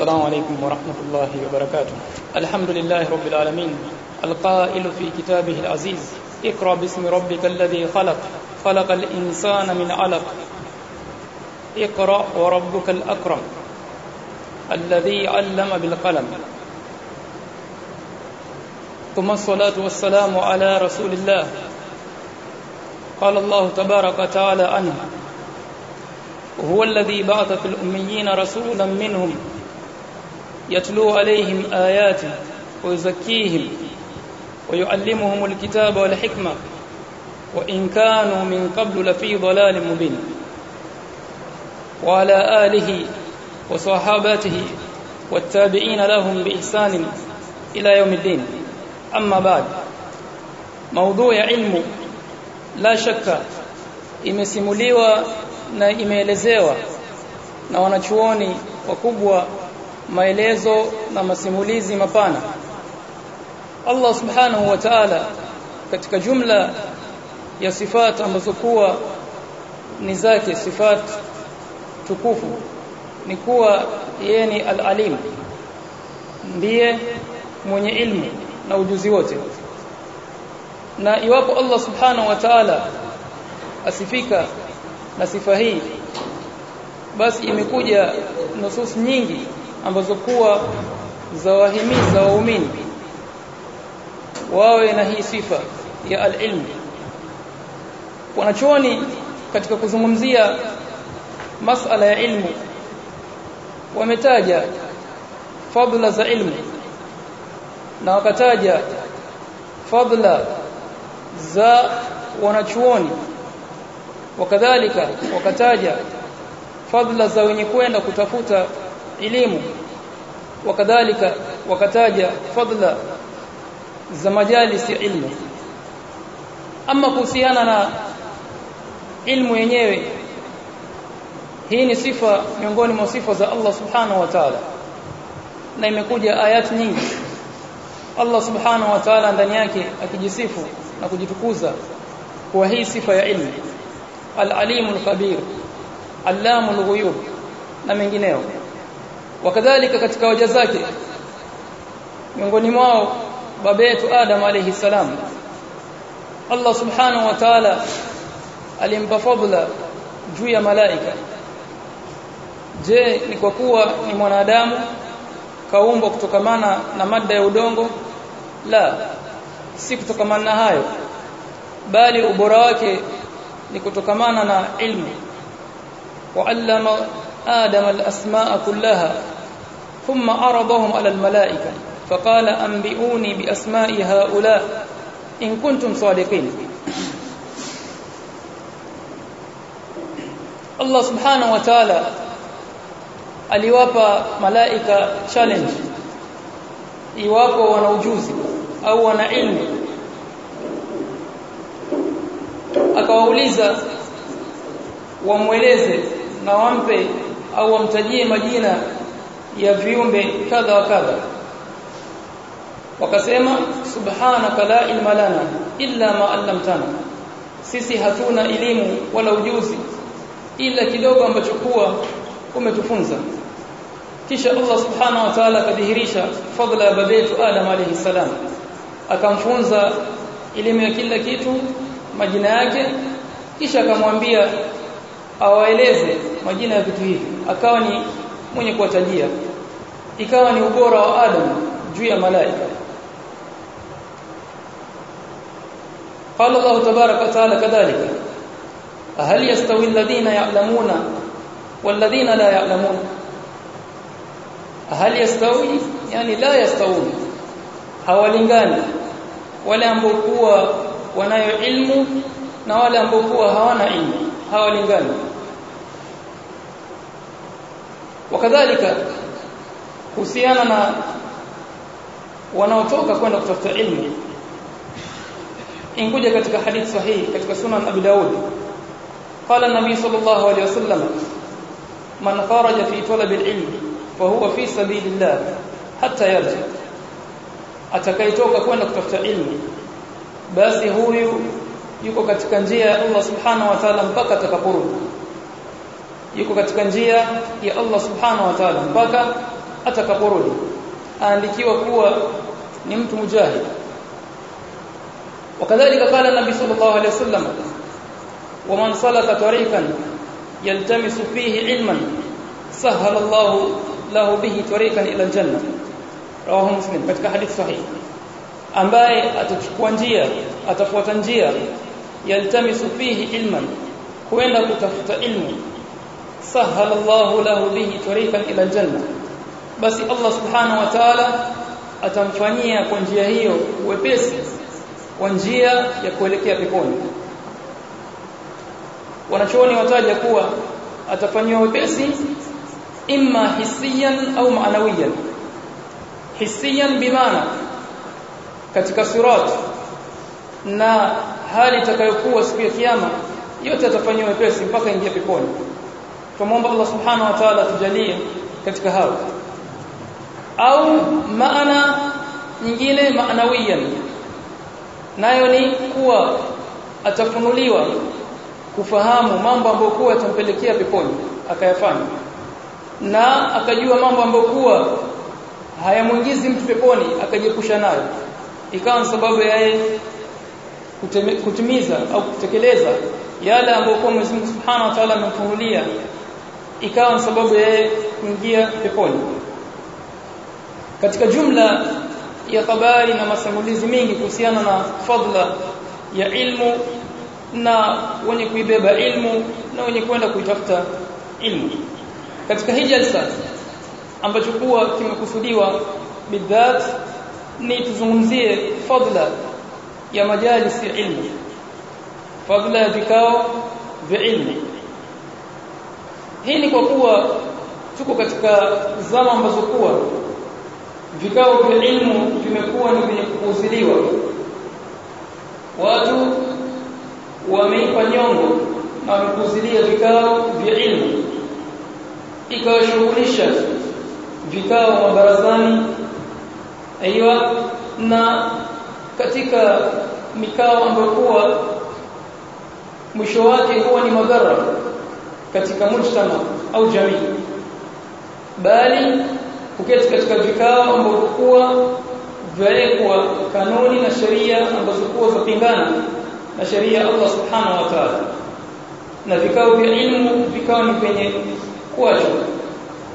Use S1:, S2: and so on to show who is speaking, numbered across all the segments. S1: السلام عليكم ورحمة الله وبركاته الحمد لله رب العالمين القائل في كتابه العزيز اقرأ باسم ربك الذي خلق خلق الإنسان من علق اقرأ وربك الأكرم الذي علم بالقلم ثم الصلاة والسلام على رسول الله قال الله تبارك وتعالى عنه هو الذي بعث في الأميين رسولا منهم يتلو عليهم آياته ويزكيهم ويعلمهم الكتاب والحكمة وإن كانوا من قبل لفي ضلال مبين وعلى آله وصحابته والتابعين لهم بإحسان إلى يوم الدين أما بعد موضوع علم لا شك imesimuliwa na imeelezewa na wanachuoni wakubwa maelezo na masimulizi mapana Allah subhanahu wa ta'ala katika jumla ya sifat ambazo kuwa ni zake sifat tukufu ni kuwa yeye ni al-alim ndiye mwenye ilmu na ujuzi wote na iwapo Allah subhanahu wa ta'ala asifika na sifa hii basi imekuja nusus nyingi ambazo kuwa za wahimiza waumini wawe na hii sifa ya alilm wanachuoni katika kuzungumzia masala ya ilmu wametaja fadla za ilmu na wakataja fadla za wanachuoni wakadhalika wakataja fadla za wenye kwenda kutafuta elimu wakadhalika wakataja fadla za majalisi ilmu ama kuhusiana na ilmu yenyewe hii ni sifa miongoni mwa sifa za Allah subhanahu wa ta'ala na imekuja ayat nyingi Allah subhanahu wa ta'ala ndani yake akijisifu na kujitukuza kwa hii sifa ya ilmu al-alimul khabir allamul ghuyub na mengineo wakadhalika katika waja zake miongoni mwao baba yetu Adam alayhi salam Allah subhanahu wa ta'ala alimpa fadhila juu ya malaika je ni kwa kuwa ni mwanadamu kaumbwa kutokamana na mada ya udongo la si kutokamana na hayo bali ubora wake ni kutokamana na ilmu wa allama آدم الأسماء كلها ثم عرضهم على الملائكة فقال أنبئوني بأسماء هؤلاء إن كنتم صادقين الله سبحانه وتعالى أليوابا ملائكة تشالنج إيوابا ونوجوز أو ونعلم أكواليزا ومويلزة na wampe au amtajie majina ya viumbe kadha wa kadha wakasema subhanaka la ilma lana illa ma 'allamtana sisi hatuna elimu wala ujuzi ila kidogo ambacho kuwa umetufunza kisha Allah subhanahu wa ta'ala kadhihirisha fadla ya babetu Adam alayhi salam akamfunza elimu ya kila kitu majina yake kisha akamwambia awaeleze majina ya vitu hivi akawa ni mwenye kuwatajia ikawa ni ubora wa Adam juu ya malaika قال الله تبارك وتعالى كذلك هل يستوي الذين يعلمون والذين لا يعلمون هل يستوي يعني لا يستوون hawalingani wale ambao kuwa wanayo ilmu na wale ambao kuwa hawana ilmu hawalingani wakadhalika kuhusiana na wanaotoka kwenda kutafuta ilmu inkuja katika hadith sahihi katika sunan abi daud qala an-nabi sallallahu alayhi wasallam man kharaja fi talab al-ilm fa huwa fi sabilillah hatta yarji atakayetoka kwenda kutafuta ilmu basi huyu yuko katika njia ya Allah subhanahu wa ta'ala mpaka atakaporudi yuko katika njia ya Allah subhanahu wa ta'ala mpaka atakapuru aandikiwa kuwa ni mtu mujahid wakadhalika kala nabi sallallahu alayhi wasallam waman salaka tariqan yaltamisu fihi ilman sahala Allah lahu bihi tariqan ila aljanna rawahu muslim katika hadith sahihi ambaye atachukua njia atafuata njia yaltamisu fihi ilman huenda kutafuta ilmu sahala Allahu lahu bihi tariqan ila janna basi Allah subhanahu wa ta'ala atamfanyia kwa njia hiyo wepesi kwa njia ya kuelekea peponi wanachuoni wataja kuwa atafanywa wepesi imma hisiyan au maanawiyan hisiyan bimaana katika sirat na hali itakayokuwa siku ya kiyama yote atafanywa wepesi mpaka ingie peponi tumuomba Allah subhanahu wa ta'ala tujalie katika hao au maana nyingine maanawiyan nayo ni kuwa atafunuliwa kufahamu mambo ambayo kuwa yatampelekea peponi akayafanya na akajua mambo ambayo kuwa hayamwingizi mtu peponi akajiepusha nayo ikawa sababu ya yeye kutimiza au kutekeleza yale ambayo kwa Mwenyezi Mungu Subhanahu wa Ta'ala amemfunulia ikawa sababu ya kuingia peponi katika jumla ya habari na masimulizi mingi kuhusiana na fadla ya ilmu na wenye kuibeba ilmu na wenye kwenda kuitafuta ilmu katika hii jalsa ambacho kuwa kimekusudiwa bidhat ni tuzungumzie fadla ya majalisi ilmu fadla ya vikao vya ilmu hii ni kwa kuwa tuko katika zama ambazo kuwa vikao vya ilmu vimekuwa ni vyenye kupuuziliwa watu wameipa nyongo na wamepuuzilia vikao vya ilmu ikawashughulisha vikao mabarazani aiwa na katika mikao ambayo kuwa mwisho wake huwa ni madhara katika mujtama au jamii bali kuketi katika vikao ambapo kwa vyaekwa kanuni na sheria ambazo kuwa zapingana na sheria Allah subhanahu wa ta'ala na vikao vya ilmu vikao ni penye kuacha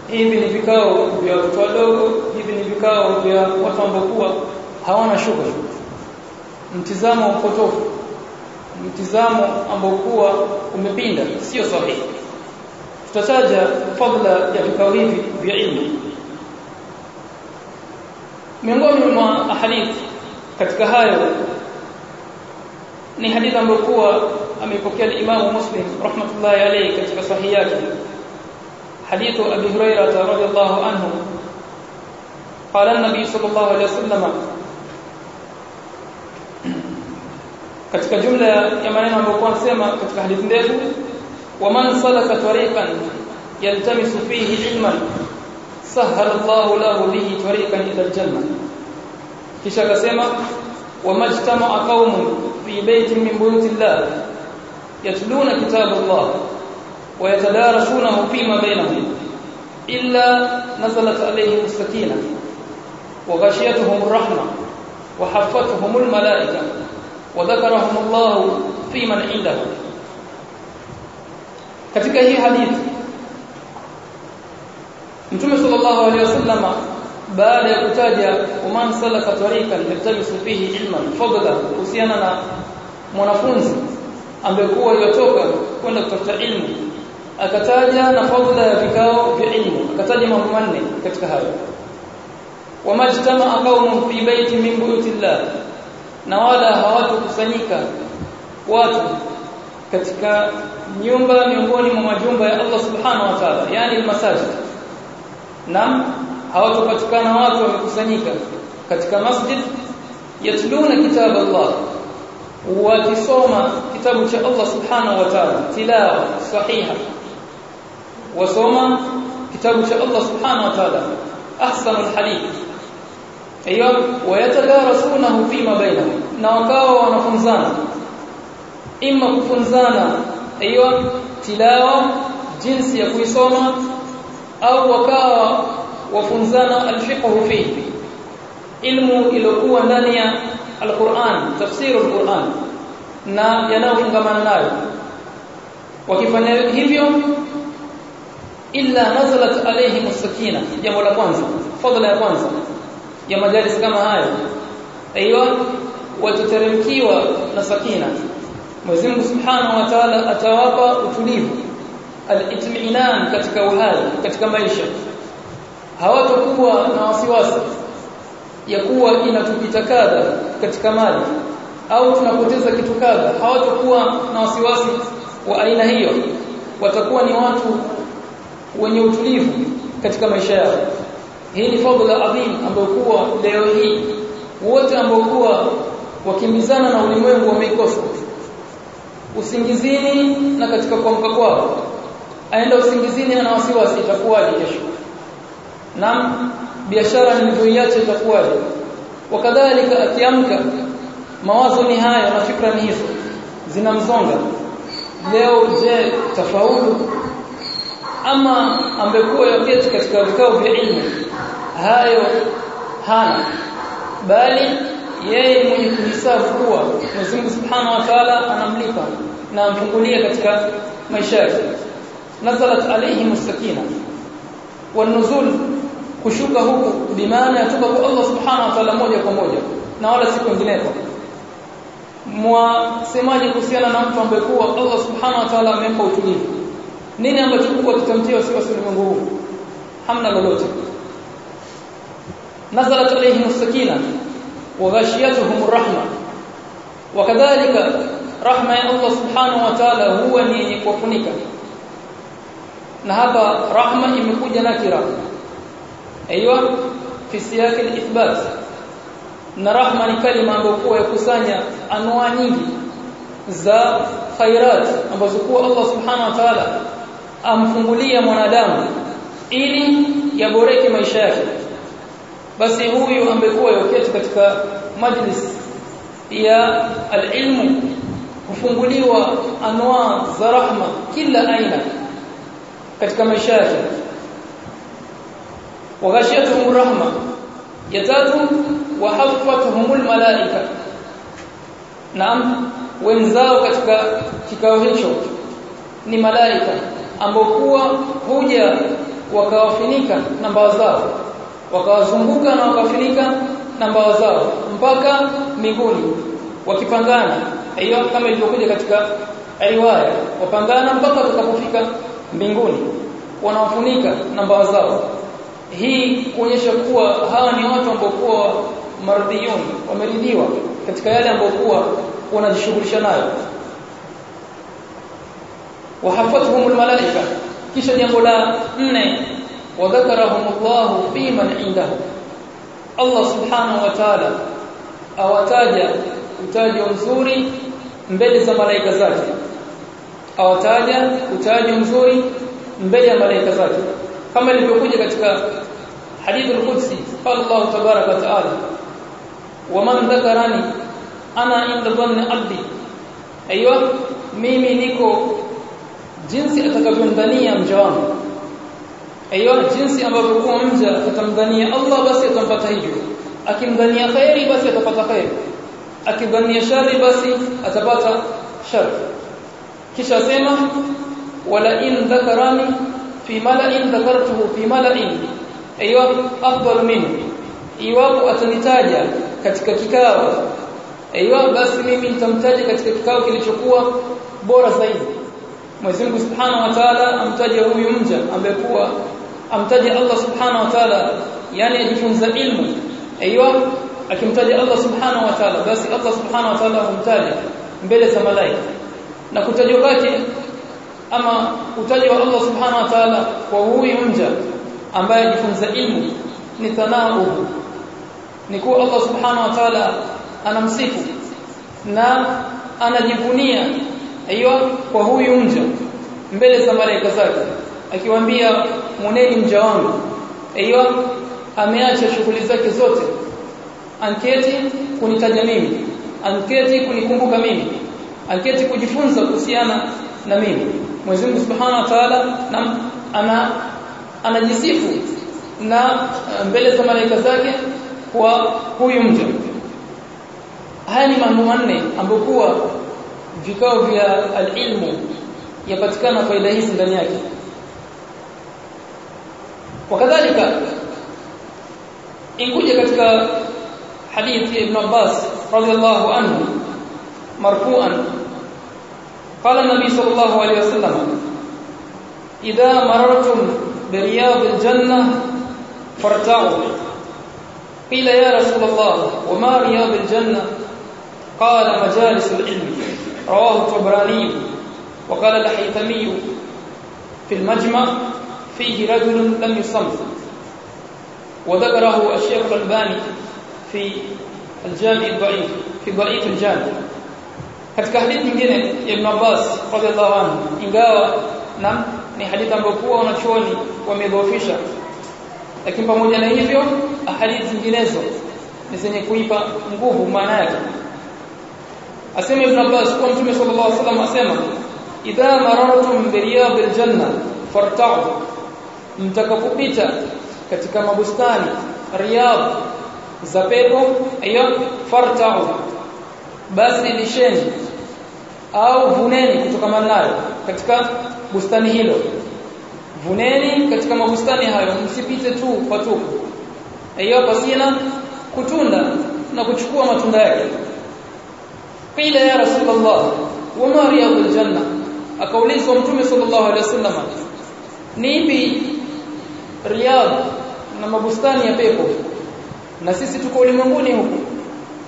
S1: hivi ni vikao vya watoto wadogo hivi ni vikao vya watu ambao kuwa hawana shughuli mtizamo potofu mtizamo kuwa umepinda sio sahihi tutataja fadla ya vikao hivi vya ilmu miongoni mwa hadithi katika hayo ni hadithi ambayo kuwa amepokea Imam Muslim rahmatullahi alayhi katika sahihi yake hadithu Abi Hurairah radhiyallahu anhu قال النبي صلى الله عليه وسلم katika jumla ya maneno ambayo kwa sema katika hadithi ndefu wa man salaka tariqan yaltamisu fihi ilman sahhala Allahu lahu bihi tariqan ila aljanna kisha akasema wa wamajtama'a qaumun fi baytin min buyutillah yatluna kitaballah wa yatadarasunahu fima bainahum illa nazalat alayhim as-sakinah wa ghashiyatuhum ar-rahmah wa haffatuhum al-malaikah وذكرهم الله في من عنده katika hii hadithi Mtume sallallahu alaihi wasallama baada ya kutaja man salaka tariqan yaltamisu fihi ilman fadla kuhusiana na mwanafunzi ambekuwa yotoka kwenda kutafuta ilmu akataja na fadla ya vikao vya ilmu akataja mambo manne katika hayo wamajtama qaumun fi baiti min buyutillah na wala hawatokusanyika watu katika nyumba miongoni mwa majumba ya Allah subhanahu wa ta'ala yani almasajid nam hawatopatikana watu wamekusanyika katika masjid yatluna kitabu Allah wakisoma kitabu cha Allah subhanahu wa ta'ala tilawa sahiha wasoma kitabu cha Allah subhanahu wa ta'ala ahsanul hadith ايوه wayatadarasunahu fima bainahum na wakawa wanafunzana imma kufunzana ايوه tilawa jinsi ya kuisoma au wakawa wafunzana alfiqhu fi ilmu ilokuwa ndani ya alquran tafsir alquran na yanayofungamana nayo wakifanya hivyo illa nazalat alayhim as-sakina jambo la kwanza fadhila ya kwanza ya majalis kama hayo aiyo watateremkiwa na sakina Mwenyezi Mungu Subhanahu wa Ta'ala atawapa utulivu al-itminan katika uhai katika maisha hawatakuwa na wasiwasi ya kuwa inatupita kadha katika mali au tunapoteza kitu kadha hawatakuwa na wasiwasi wa aina hiyo watakuwa ni watu wenye utulivu katika maisha yao hii ni fadhila adhim ambayo kwa leo hii wote ambao kwa wakimbizana na ulimwengu wameikosa usingizini na katika kuamka kwao aenda usingizini ana wasiwasi itakuwaje kesho na biashara nilivyoiacha itakuwaje wakadhalika akiamka mawazo ni haya na fikra ni hizo zinamzonga leo je tafaulu ama ambekuwa yaketi katika vikao vya ilmu hayo hana bali yeye mwenye kujisafu kuwa Mwenyezi Mungu Subhanahu wa Ta'ala anamlipa na amfungulie katika maisha yake nazalat alayhi mustakina wanuzul kushuka huku bimaana yatoka kwa Allah Subhanahu wa Ta'ala moja kwa moja na wala si kwingineko mwasemaje kuhusiana na mtu ambaye kuwa Allah Subhanahu wa Ta'ala amempa utulivu nini ambacho kwa kitamtia sio ulimwengu huu hamna lolote نزلت عليهم السكينة وغشيتهم الرحمة وكذلك رحمة الله سبحانه وتعالى هو من يكفنك نهب رحمة من قد ناكرة أيوة في سياق الإثبات نرحمة كلمة بقوة كسانية أنواع نيجي za khairat ambazo الله سبحانه وتعالى wa Ta'ala amfungulia mwanadamu ili yaboreke maisha yake basi huyu amekuwa yoketi katika majlis ya alilmu kufunguliwa anwa za rahma kila aina katika maisha yake wagashiatu rahma yatatu wa haffatuhumul malaika naam wenzao katika kikao hicho ni malaika ambao kuwa huja wakawafinika na zao wakawazunguka na wakafinika na mbawa zao mpaka mbinguni wakipangana hiyo kama ilivyokuja katika riwaya wapangana mpaka watakapofika mbinguni wanawafunika na mbawa zao hii kuonyesha kuwa hawa ni watu ambao kwa maridhiun wameridhiwa katika yale ambayo kuwa wanajishughulisha nayo wahafathumul malaika kisha jambo la nne وذكرهم الله فيمن عنده الله سبحانه وتعالى اوتاجا اوتاجا مزوري مبل ذا ملائكه ذاته اوتاجا اوتاجا مزوري مبل ملائكه ذاته كما لبيوجي ketika حديث القدسي قال الله تبارك وتعالى ومن ذكرني انا ان ظن ابي ايوه ميمي نيكو جنسي اتكبر دنيا مجوانه ayo jinsi ambavyo kwa mja atamdhania Allah basi atampata hivyo akimdhania khairi basi atapata khairi akidhania shari basi atapata shari kisha sema wala in dhakarani fi mala'in dhakartuhu fi mala'in ayo afdal minhu iwapo atanitaja katika kikao ayo basi mimi nitamtaja katika kikao kilichokuwa bora zaidi Mwenyezi Mungu Subhanahu wa Ta'ala amtaja huyu mja ambaye kuwa amtaje Allah subhanahu wa ta'ala yani ajifunza ilmu aiywa akimtaja Allah subhanahu wa ta'ala basi Allah subhanahu wa ta'ala humtaja mbele za malaika na kutajwa kwake ama wa Allah subhanahu wa ta'ala kwa huyu mja ambaye ajifunza ilmu ni tanahu ni kuwa Allah subhanahu wa ta'ala anamsifu na anajivunia aiywa kwa huyu mja mbele za malaika zake akiwaambia mwoneni mja wangu aiyo ameacha shughuli zake zote anketi kunitaja mimi anketi kunikumbuka mimi anketi kujifunza kuhusiana na mimi Mwenyezi Mungu Subhanahu wa Ta'ala ana anajisifu na eh, mbele za malaika zake kwa huyu mja haya ni mambo manne ambokuwa vikao vya alilmu yapatikana faida hizi ndani yake وكذلك إن كجة كتك حديث ابن عباس رضي الله عنه مرفوعا قال النبي صلى الله عليه وسلم إذا مررتم برياض الجنة فارتعوا قيل يا رسول الله وما رياض الجنة قال مجالس العلم رواه الطبراني وقال الحيثمي في المجمع فيه رجل لم يصلي وذكره الشيخ الألباني في الجامع الضعيف في ضعيف الجامع katika hadithi nyingine ya Ibn Abbas radhiallahu anhu ingawa na ni hadithi ambayo kwa wanachuoni wamedhoofisha lakini pamoja na hivyo hadithi nyinginezo ni zenye kuipa nguvu maana yake asema Ibn Abbas kwa Mtume sallallahu alaihi wasallam asema idha marartum bi riyadil janna farta'u mtakapopita katika mabustani Riyadh za pepo ayo fartau basi lisheni au vuneni kutoka nayo katika bustani hilo vuneni katika mabustani hayo msipite tu patupu ayo pasina kutunda na kuchukua matunda yake qila ya rasulullah wa riyadul janna akaulizwa mtume sallallahu alaihi wasallam ni ipi Riyadh na mabustani ya pepo na sisi tuko ulimwenguni huku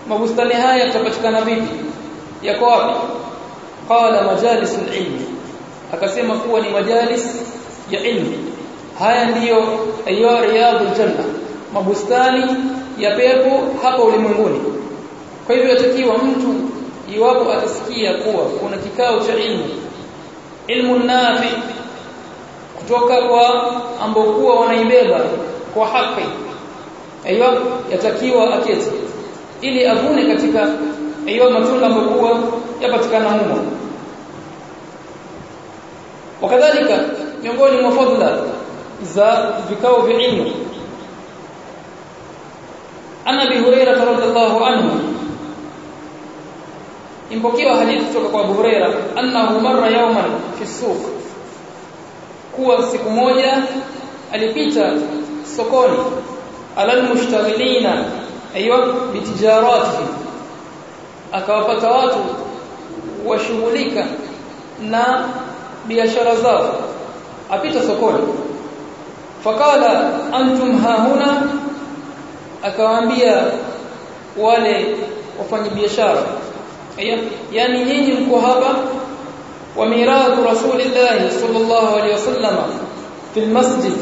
S1: mabustani haya yatapatikana vipi yako wapi qala majalis ilmi akasema kuwa ni majalis ya ilmi haya ndiyo ayo riyadul janna mabustani ya pepo hapa ulimwenguni kwa hivyo yatakiwa mtu iwapo atasikia kuwa kuna kikao cha ilmu ilmu nafi kutoka kwa ambokuwa wanaibeba kwa haki aiyo yatakiwa aketi ili avune katika aiyo matunda ambokuwa yapatikana humo wakadhalika miongoni mwa fadhila za vikao vya ilmu ana bi huraira radhiallahu anhu impokiwa hadithi kutoka kwa Abu Huraira annahu marra yawman fi suq kuwa siku moja alipita sokoni alal mushtaghilina aywa bitijaratihi akawapata watu washughulika na biashara zao apita sokoni fakala antum hahuna akawaambia wale wafanyabiashara yani nyinyi mko hapa وميراث رسول الله صلى الله عليه وسلم في المسجد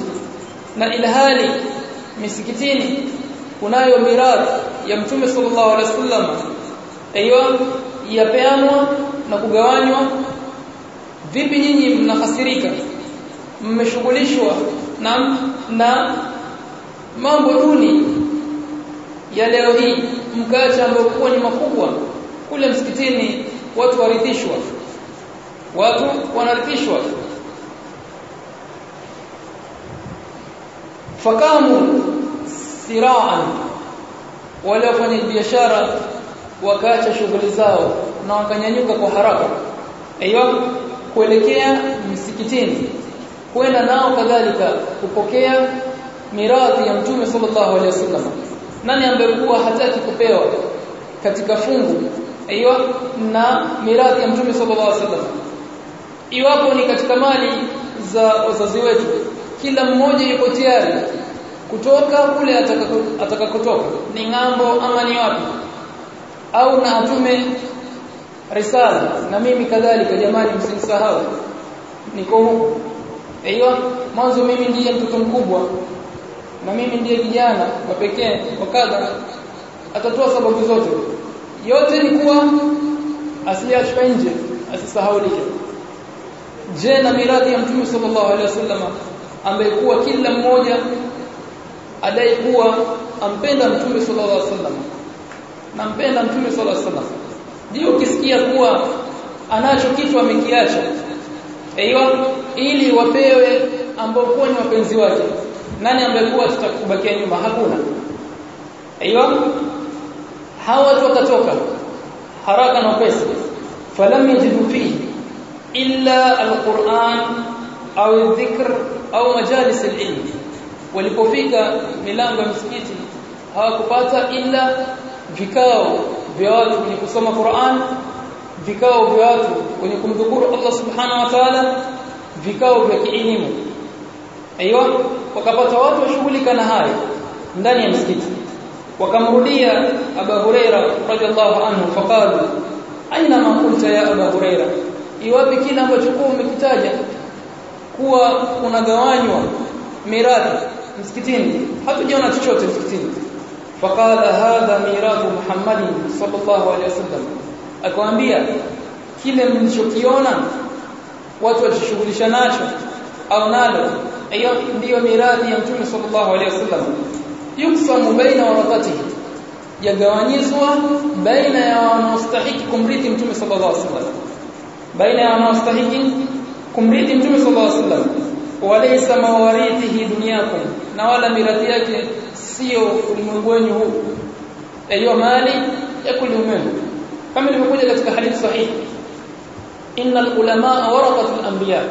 S1: na ilhali misikitini kunayo mirathi ya mtume sallallahu alaihi wasallam aiyo yapeanwa na kugawanywa vipi nyinyi mnafasirika mmeshughulishwa na na mambo duni ya leo hii mkaacha ambayo ni makubwa kule msikitini watu warithishwa watu wanarithishwa fakamu siraan waliofanya biashara wakaacha shughuli zao na wakanyanyuka kwa haraka aiyo kuelekea msikitini kwenda nao kadhalika kupokea mirathi ya mtume sallallahu alaihi wasallam nani ambaye kuwa hataki kupewa katika fungu aiyo na mirathi ya mtume sallallahu alaihi wasallam iwapo ni katika mali za wazazi wetu kila mmoja yuko tayari kutoka kule atakakotoka ni ngambo ama ni wapi au na atume risala na mimi kadhalika jamani msinisahau niko huko aiyo mwanzo mimi ndiye mtoto mkubwa na mimi ndiye kijana wa pekee wakadha atatoa sababu zote yote ni kuwa asiliachwe nje asisahaulike je na miradi ya mtume sallallahu alaihi wasallam ambaye kuwa kila mmoja adai kuwa ampenda mtume sallallahu alaihi wasallam nampenda mtume sallallahu alaihi wasallam je ukisikia kuwa anacho kitu amekiacha aiyo ili wapewe ambao kuwa ni wapenzi wake nani ambaye kuwa tutakubakia nyuma hakuna aiyo hawa watu wakatoka haraka na pesa falam yajidu fihi إلا القرآن أو الذكر أو مجالس العلم ولكوفيكا ملان بمسكيتي ها كفاتا إلا فكاو بيات ونكسوم القرآن فكاو بيات ونكم ذكور الله سبحانه وتعالى فكاو بيكئنهم أيوة وكفاتا واتو شغلك نهاي ndani مسكيتي msikiti wakamrudia abu huraira radhiallahu anhu faqalu aina ma قلت يا أبا هريرة iwapi kile ambacho kwa umekitaja kuwa kunagawanywa mirathi msikitini hatujaona chochote msikitini faqala hadha mirathu muhammadin sallallahu alaihi wasallam akwambia kile mlichokiona watu wachishughulisha nacho au nalo hiyo ndiyo mirathi ya mtume sallallahu alaihi wasallam yuksamu baina warathatihi yagawanyizwa baina ya wanaostahili kumrithi mtume sallallahu alaihi wasallam baina ya wanaostahili kumrithi mtume sallallahu alaihi wasallam walaysa mawarithihi dunyakum na wala mirathi yake sio ulimwenguni huu ayo mali ya kuliumenu kama ilivyokuja katika hadithi sahihi innal ulama warathatul anbiya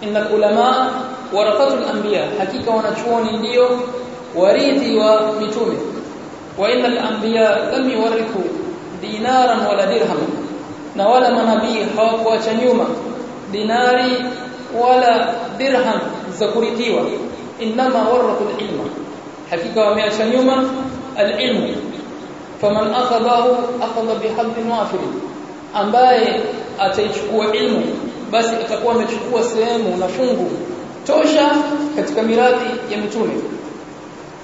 S1: innal ulama warathatul anbiya hakika wanachuoni ndio warithi wa mitume wa innal anbiya lam yuwarithu dinaran wala dirhaman na wala manabii hawakuacha nyuma dinari wala dirham za kurithiwa inma warathu ilma hakika wameacha nyuma alilmu faman akhadahu akhadha bihadin wafir ambaye ataichukua ilmu basi atakuwa amechukua sehemu na fungu tosha katika miradi ya mitume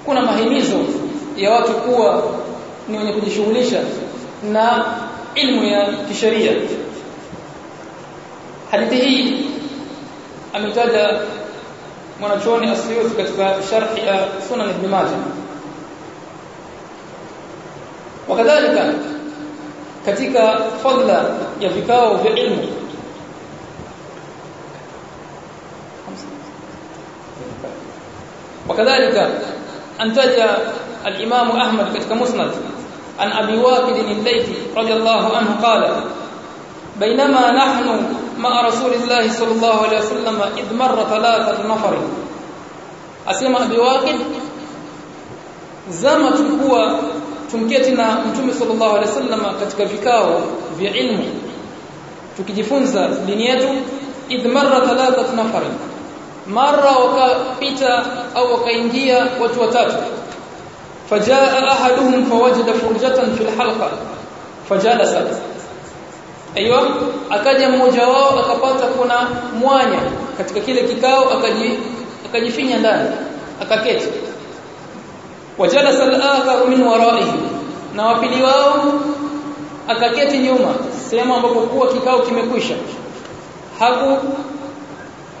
S1: kuna mahimizo ya watu kuwa ni wenye kujishughulisha na ilmu ya kisheria hadithi hii ametaja mwanachuoni Asyuti katika sharhi ya Sunan Ibn Majah wakadhalika katika fadla ya vikao vya ilmu wakadhalika antaja al-Imam Ahmad katika Musnad عن أبي واقد الليثي رضي الله عنه قال بينما نحن مع رسول الله صلى الله عليه وسلم إذ مر ثلاثة نفر أسمى أبي واقد زمت هو تمكتنا متوم صلى الله عليه وسلم katika vikao vya ilmu tukijifunza dini yetu idh marra thalathat nafar marra wakapita au wakaingia watu watatu فجاء احدهم فوجد فرجة في الحلقة فجلس ايوه akaja mmoja wao akapata kuna mwanya katika kile kikao akaji akajifinya ndani akaketi wajalasa al-akhar min waraihi na wapili wao akaketi nyuma sehemu ambapo kuwa kikao kimekwisha haku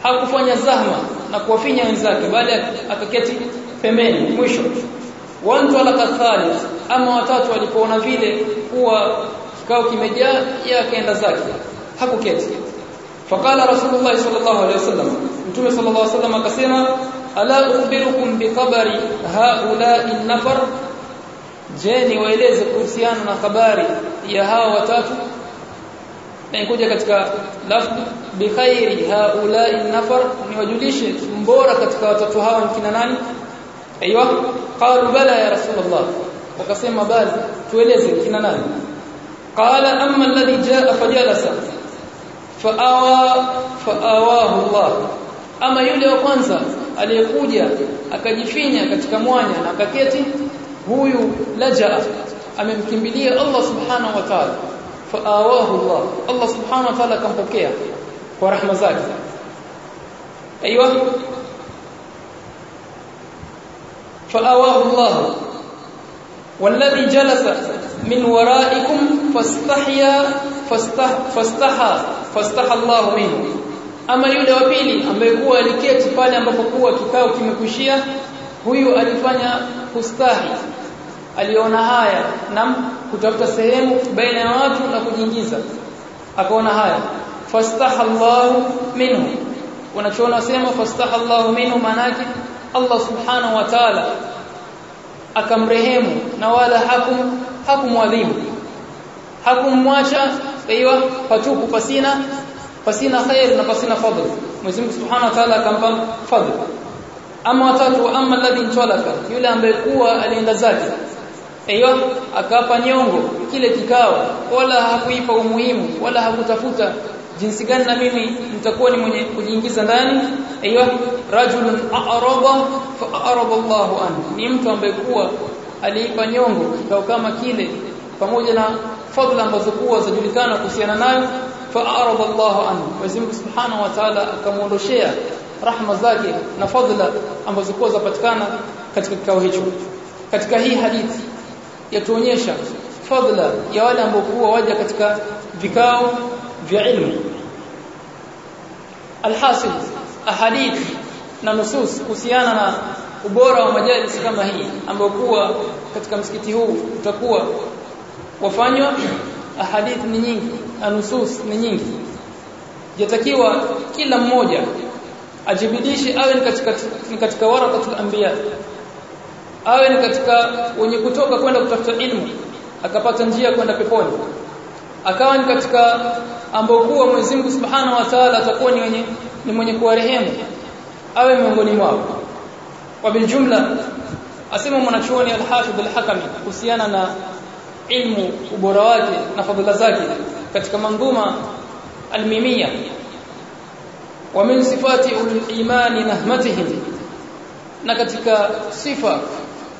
S1: hakufanya zahma na kuwafinya wenzake bali akaketi pembeni mwisho wantalaqa thalith ama watatu alipoona vile kuwa kikao kimejaa ya kaenda zake hakuketi faqala rasulullah sallallahu alaihi wasallam mtume sallallahu alaihi wasallam akasema ala ukhbirukum khabari haula'i nafar je niwaeleze kuhusiana na habari ya hawa watatu naikuja katika lafdhi bikhairi haula'i nafar niwajulishe mbora katika watatu hawa ni kina nani ايوه قالوا بلى يا رسول الله وقسم بال تولز كنا نال قال اما الذي جاء فجلس فاوى فاواه الله اما يلي هو كwanza aliyokuja akajifinya katika mwanya na kaketi huyu laja amemkimbilia Allah subhanahu wa ta'ala فاواه الله الله سبحانه وتعالى كمpokea kwa ورحمه zake ايوه فأواه الله والذي جلس من ورائكم فاستحيا فاستح فاستحى فاستحى الله منه أما يولي وبيلي أما يقوى لكي تفاني أما فقوى كتاو كمكوشية هو ألفاني فستاحي اليون هايا نم كتبت سهيم بين واتو نقود إنجيزة أكون هايا فاستحى الله منه ونشونا سهيم فاستحى الله منه مناكي Allah subhanahu wa ta'ala akamrehemu na wala hakum hakumwadhibu hakumwacha aiwa patupu pasina pasina khair na pasina fadl Mwenyezi Mungu Subhanahu wa Ta'ala akampa fadl ama watatu ama alladhi intalaka yule ambaye kuwa alienda zake aiwa akapa nyongo kile kikao wala hakuipa umuhimu wala hakutafuta jinsi gani na mimi nitakuwa ni mwenye kujiingiza ndani aiyo rajulun a'raba fa a'raba Allahu anhu ni mtu ambaye kuwa aliipa nyongo kao kama kile pamoja na fadhila ambazo kuwa zajulikana kuhusiana nayo fa araba Allahu anhu Mwenyezi Subhanahu wa Ta'ala akamondoshia rahma zake na fadhila ambazo kuwa zapatikana katika kikao hicho katika hii hadithi yatuonyesha fadhila ya wale ambao kuwa waja katika vikao vya ilmu alhasil ahadithi na nusus kuhusiana na ubora wa majalis kama hii ambayo kuwa katika msikiti huu utakuwa wafanywa ahadith ni nyingi anusus ni nyingi yatakiwa kila mmoja ajibidishe awe ni katika ni katika warathatul anbiya awe ni katika wenye kutoka kwenda kutafuta ilmu akapata njia kwenda peponi akawa ni katika ambao kwa Mwenyezi Mungu Subhanahu wa Ta'ala atakuwa ni mwenye ni mwenye kuwarehemu awe miongoni mwao kwa biljumla asema mwanachuoni al hafiz al-Hakami kuhusiana na ilmu ubora wake na fadhila zake katika manguma al-mimia wa min sifati al-iman nahmatihim na katika sifa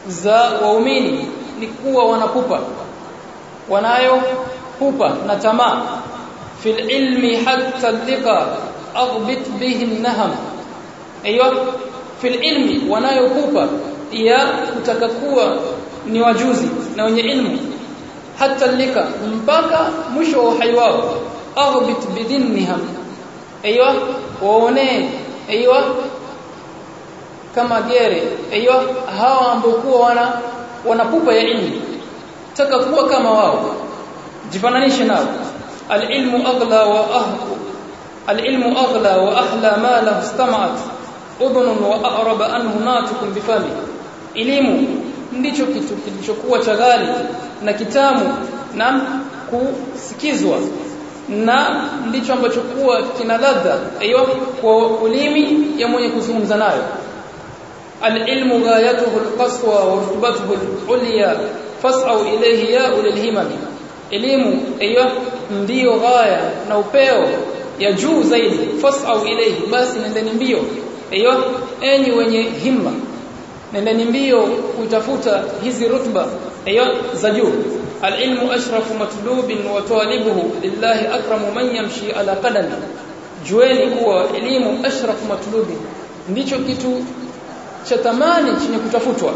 S1: za waumini ni kuwa wanapupa wanayo kupa na tamaa في العلم حتى اللقاء أضبط به النهم أيوة في العلم وانا يقوبا يا متككوا نواجوزي نوني علم حتى اللقاء مباكا مش هو حيواء أغبط بدين نهم أيوة ووني أيوة كما غيري أيوة هاو أمبوكوا وانا وانا ya ini taka kuwa kama wao jifananishe العلم أغلى وأهل العلم أغلى وأحلى ما له استمعت udhunun wa aqraba anhu natukun bifami elimu ndicho kitu kilichokuwa cha ghali na kitamu na kusikizwa na ndicho ambacho kuwa kina ladha aiyo kwa ulimi ya mwenye kuzungumza nayo alilmu ghayatuhu alqaswa wa rutbatuhu alulya fas'u ilayhi ya ulil himami elimu aiyo ndiyo ghaya na upeo ya juu zaidi fasau ilayhi basi nendeni mbio hiyo enyi wenye himma nendeni mbio kutafuta hizi rutba hiyo za juu alilmu ashrafu matlubin wa talibuhu lillahi akramu man yamshi ala qadami jueni kuwa elimu ashrafu matlubin ndicho kitu cha thamani chenye kutafutwa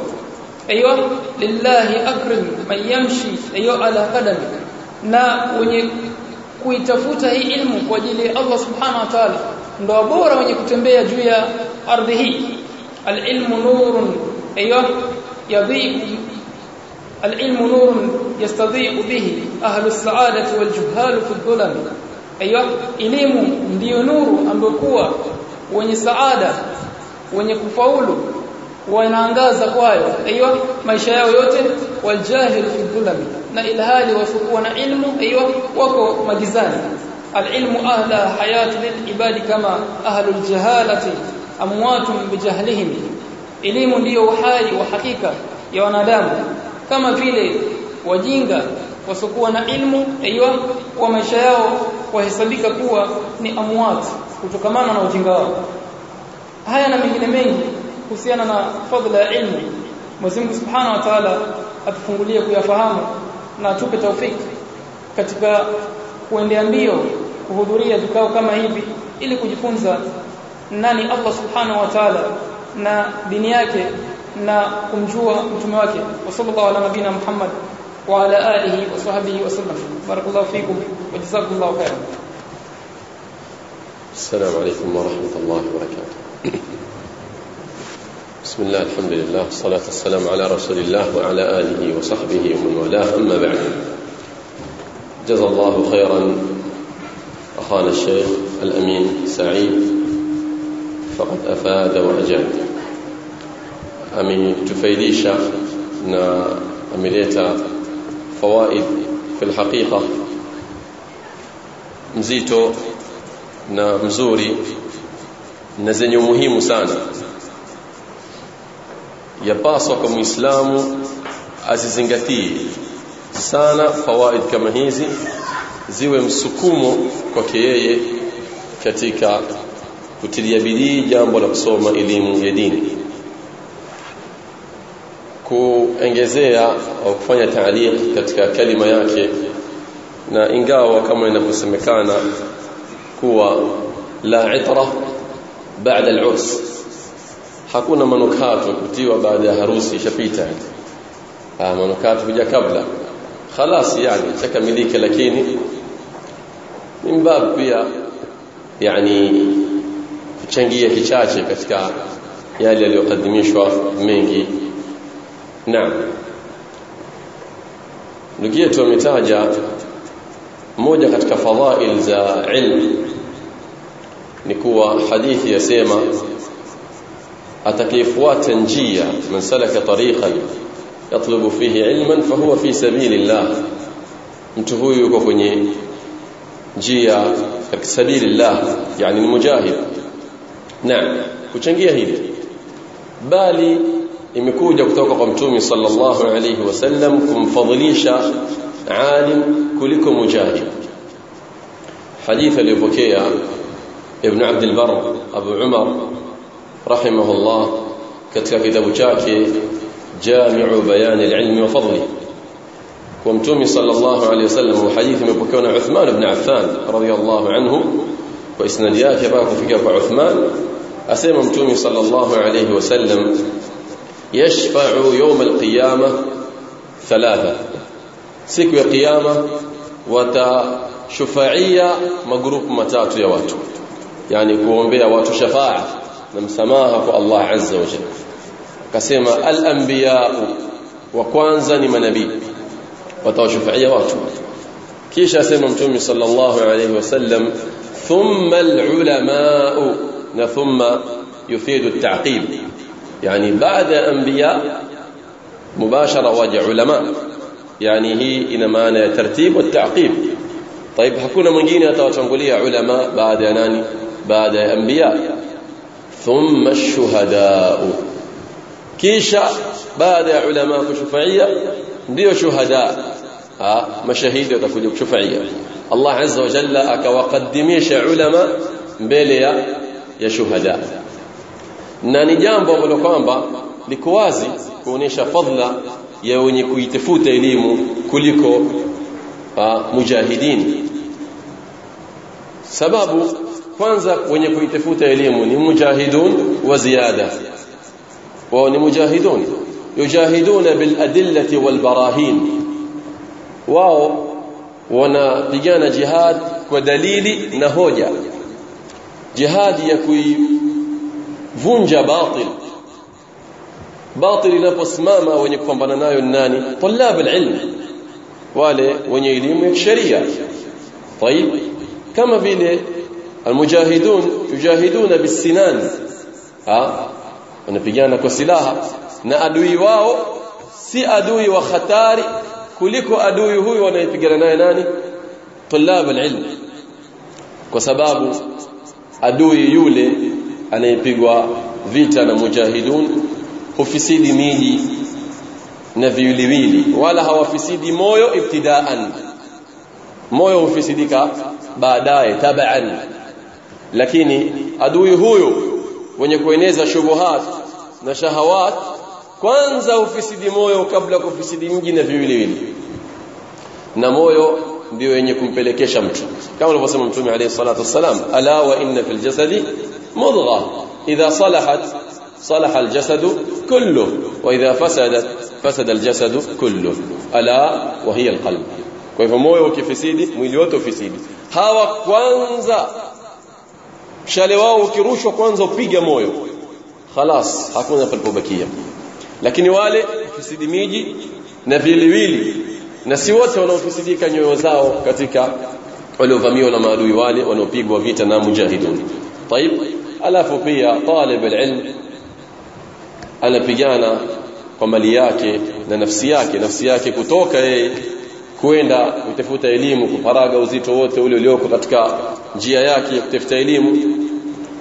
S1: ayo lillahi akrim man yamshi ayo ala qadami na wenye kuitafuta hii ilmu kwa ajili ya Allah subhanahu wa ta'ala ndio bora wenye kutembea juu ya ardhi hii alilmu nurun ayo alilmu nurun العلم bihi يستضيء as-sa'adati wal juhhal fi dhulam ayo إليم ndio nuru ambokuwa wenye saada wenye kufaulu wanaangaza kwayo ayo maisha yao yote wal jahil fi dhulam na ilhali wasiokuwa na ilmu aiwa wako magizani ahla اهل lil ibadi kama اهل الجهاله amwatun bijahlihim elimu ndiyo uhai wa hakika ya wanadamu kama vile wajinga wasokuwa na ilmu aiwa wa maisha yao wahesabika kuwa ni amwat kutokamana na ujinga wao haya na mengine mengi kuhusiana na fadhila ya ilmu Mwenyezi Mungu Subhanahu wa Ta'ala atufungulie kuyafahamu na atupe taufiki katika kuendea mbio kuhudhuria vikao kama hivi ili kujifunza nani Allah subhanahu wa ta'ala na dini yake na kumjua mtume wake sallallahu ala nabina Muhammad wa ala alihi wa sahbihi wa sallam barakallahu fikum wa jazakumullahu khairan
S2: السلام عليكم ورحمه الله وبركاته بسم الله الحمد لله والصلاة والسلام على رسول الله وعلى آله وصحبه ومن والاه أما بعد جزا الله خيرا أخانا الشيخ الأمين سعيد فقد أفاد وأجاد أمين تفيديشة نا أميليتا فوائد في الحقيقة مزيتو نا مزوري نزني مهم umuhimu yapaswa kwa muislamu azizingatie sana fawaid kama hizi ziwe msukumo kwake yeye katika kutilia bidii jambo la kusoma elimu ya dini kuongezea au kufanya taaliq katika kalima yake na ingawa kama inavyosemekana kuwa la itra baada al-urs hakuna manukato kutiwa baada ya harusi ishapita ah manukato kuja kabla خلاص يعني تكمليك lakini من pia yani kuchangia kichache katika yale yaliyokadimishwa mengi naam ndugu yetu ametaja moja katika fadhail za ilmu ni kuwa hadithi yasema أتكيفوة نجية من سلك طريقا يطلب فيه علما فهو في سبيل الله mtu huyu yuko kwenye njia ya sabilillah yani ni mujahid naam kuchangia hili bali imekuja kutoka kwa mtume sallallahu alayhi wasallam kumfadhilisha alim kuliko mujahid hadith aliyopokea ibn abd albar abu umar رحمه الله كتك كتاب شاكي جامع بيان العلم وفضله ومتومي صلى الله عليه وسلم وحديث من بكون عثمان بن عفان رضي الله عنه وإسنا ياك يباكو في كفا عثمان أسيم متومي صلى الله عليه وسلم يشفع يوم القيامة ثلاثة سكوي قيامة وتا شفعية مقروب متاتو يواتو يعني كوهم بيا شفاعة نمسماها ف الله عز وجل كسيما الأنبياء وكوانزا نما نبي وتوشفعي واتو كيشا سيما متومي صلى الله عليه وسلم ثم العلماء ثم يفيد التعقيب يعني بعد أنبياء مباشرة واجع علماء يعني هي إنما أنا ترتيب والتعقيب طيب حكونا من جينة وتنقلية علماء بعد أناني بعد أنبياء ثم الشهداء كيشا بعد علماء الشفعية ديو شهداء آه، مشاهيد تقول الشفعية الله عز وجل أك وقدميش علماء بليا يا شهداء ناني جامبا ولوكامبا لكوازي كونيش فضل يا وني كيتفوت إليمو آه، مجاهدين سبابه kwanza wenye kuitafuta elimu ni mujahidun wa ziada wao ni mujahidun yujahiduna bil adillati wal barahin wao wanapigana jihad kwa dalili na hoja jihadi ya kuivunja batil batil inaposimama wenye kupambana nayo nani طلاب العلم wale wenye elimu ya sheria طيب kama vile المجاهدون يجاهدون بالسنان ها ونبيجانا كسلاح ادوي واو سي أدوي وختاري كلكو أدوي هوي وانا هو ونبيجانا ناني طلاب العلم كسباب أدوي يولي أنا يبيقوا فيتا مجاهدون وفسيدي ميلي نفيولي ويلي ولا هو فسيدي مويو ابتداءا مويو فسيديك بعدها تبعا lakini adui huyo mwenye kueneza shubuhat na shahawat kwanza ufisidi moyo kabla kufisidi mji na viwili viwiliwili na moyo ndio yenye kumpelekesha mtu kama alivyosema mtume عليه الصلاه والسلام ala wa inna fil jasadi mudgha idha salahat صلح الجسد كله وإذا فسدت فسد الجسد كله ألا وهي القلب kwa hivyo moyo ukifisidi mwili wote ufisidi hawa kwanza mshale wao ukirushwa kwanza upiga moyo khalas hakuna palipobakia lakini wale ufisidi miji na viliwili na si wote wanaofisidika nyoyo zao katika waliovamiwa na maadui wale wanaopigwa vita na mujahidun طيب alafu pia talib alilm anapigana kwa mali yake na nafsi yake nafsi yake kutoka yeye kwenda kutafuta elimu kuparaga uzito wote ule ulioko katika njia yake ya kutafuta elimu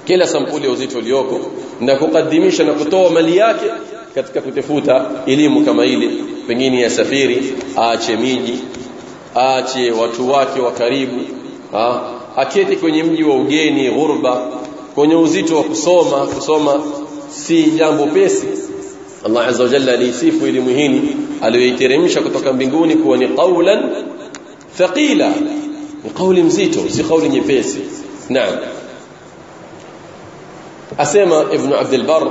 S2: kila sampuli ya uzito ulioko na kukadimisha na kutoa mali yake katika kutafuta elimu kama ile pengine ya safiri aache miji aache watu wake wa karibu akete aketi kwenye mji wa ugeni ghurba kwenye uzito wa kusoma kusoma si jambo pesi Allah azza wa jalla aliisifu elimu hii aliyoiteremsha kutoka mbinguni kuwa ni qaulan thaqila ni kauli mzito si kauli nyepesi naam asema ibn abd albar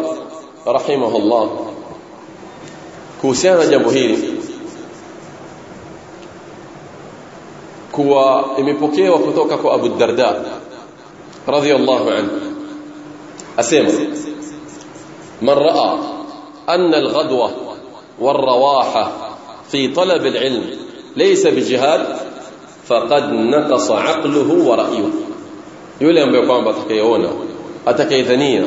S2: rahimahullah kuhusiana na jambo hili kuwa imepokewa kutoka kwa Abu Darda radhiyallahu anhu asema man raa أن الغدوة والرواحة في طلب العلم ليس بجهاد فقد نقص عقله ورأيه yule ambaye kwamba atakayeona atakayedhania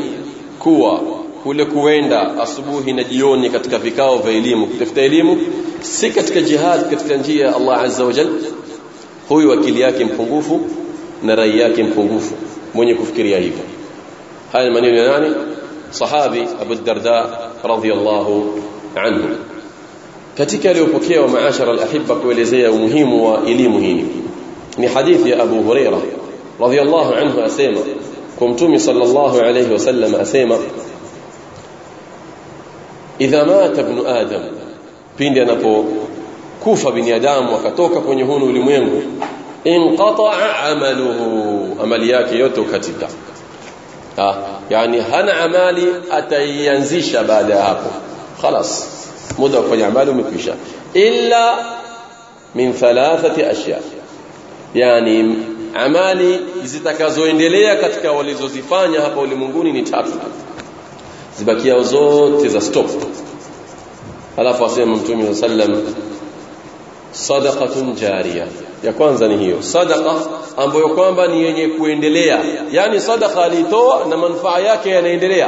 S2: kuwa kule kuenda asubuhi na jioni katika vikao vya elimu kutafuta elimu si katika jihad katika njia ya Allah azza wa jalla huyu akili yake mpungufu na rai yake mpungufu mwenye kufikiria hivyo haya maneno ya nani صحابي أبو الدرداء رضي الله عنه كتك ليوبكي ومعاشر الأحبة كوليزية مهيم وإلي مهيم لحديث يا أبو هريرة رضي الله عنه أسيما كمتومي صلى الله عليه وسلم أسيما إذا مات ابن آدم بين ينبو كوفة بن يدام وكتوكا كون يهونوا لمينه انقطع عمله أمل ياكي يوتو كتبتك yani hana amali ataianzisha baada ya hapo خلاص muda kufanya amali umekwisha illa min thalathati ashya yani amali zitakazoendelea katika walizozifanya hapa ulimwenguni ni tatu zibakia zote za stop alafu asema mtume sallam sadaqatun jariyah ya kwanza ni hiyo sadaqa ambayo kwamba ni yenye kuendelea yani sadaqa alitoa na manufaa yake yanaendelea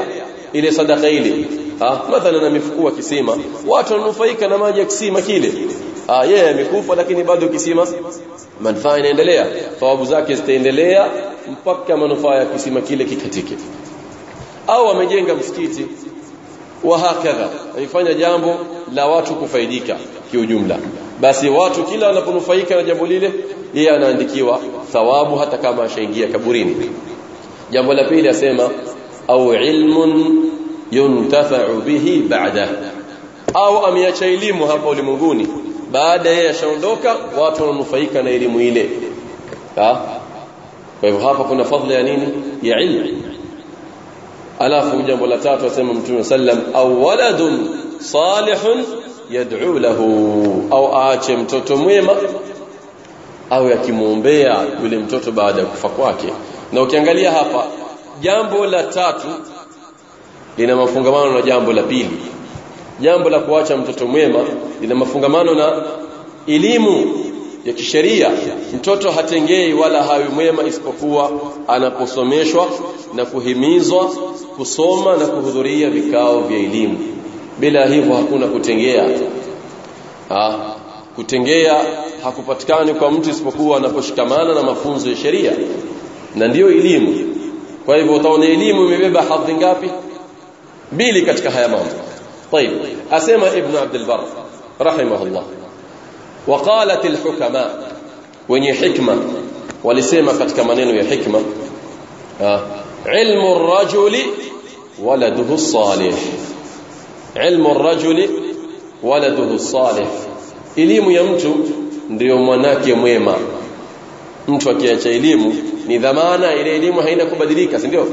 S2: ile sadaqa ile ah mathalan amefukua kisima watu wanufaika na maji ya kisima kile ah yeye amekufa lakini bado kisima manufaa inaendelea thawabu zake zitaendelea mpaka manufaa ya kisima kile kikatike au amejenga msikiti wa hakadha afanya jambo la watu kufaidika kiujumla basi watu kila wanaponufaika na jambo lile yeye anaandikiwa thawabu hata kama ashaingia kaburini jambo la pili asema au ilmun yuntafa'u bihi ba'da au ameacha elimu hapa ulimwenguni baada yeye ashaondoka watu wanufaika na elimu ile ha kwa hivyo hapa kuna fadhila ya nini ya ilmu alafu jambo la tatu asema mtume sallam au waladun salihun yad'u lahu au aache mtoto mwema au yakimuombea yule mtoto baada ya kufa kwake na ukiangalia hapa jambo la tatu lina mafungamano na jambo la pili jambo la kuacha mtoto mwema lina mafungamano na elimu ya kisheria mtoto hatengei wala hawi mwema isipokuwa anaposomeshwa na kuhimizwa kusoma na kuhudhuria vikao vya elimu bila hivyo hakuna kutengea ha? kutengea hakupatikani kwa mtu isipokuwa anaposhikamana na mafunzo ya sheria na ndiyo elimu kwa hivyo utaona elimu imebeba hadhi ngapi mbili katika haya mambo طيب اسمع ابن عبد البر رحمه الله وقالت الحكماء وني حكمه ولسما ketika maneno ya hikma ilmu ar-rajuli waladuhu salih علم الرجل ولده الصالح elimu ya mtu ndio mwanake mwema mtu akiacha elimu ni dhamana ile elimu haina kubadilika si ndio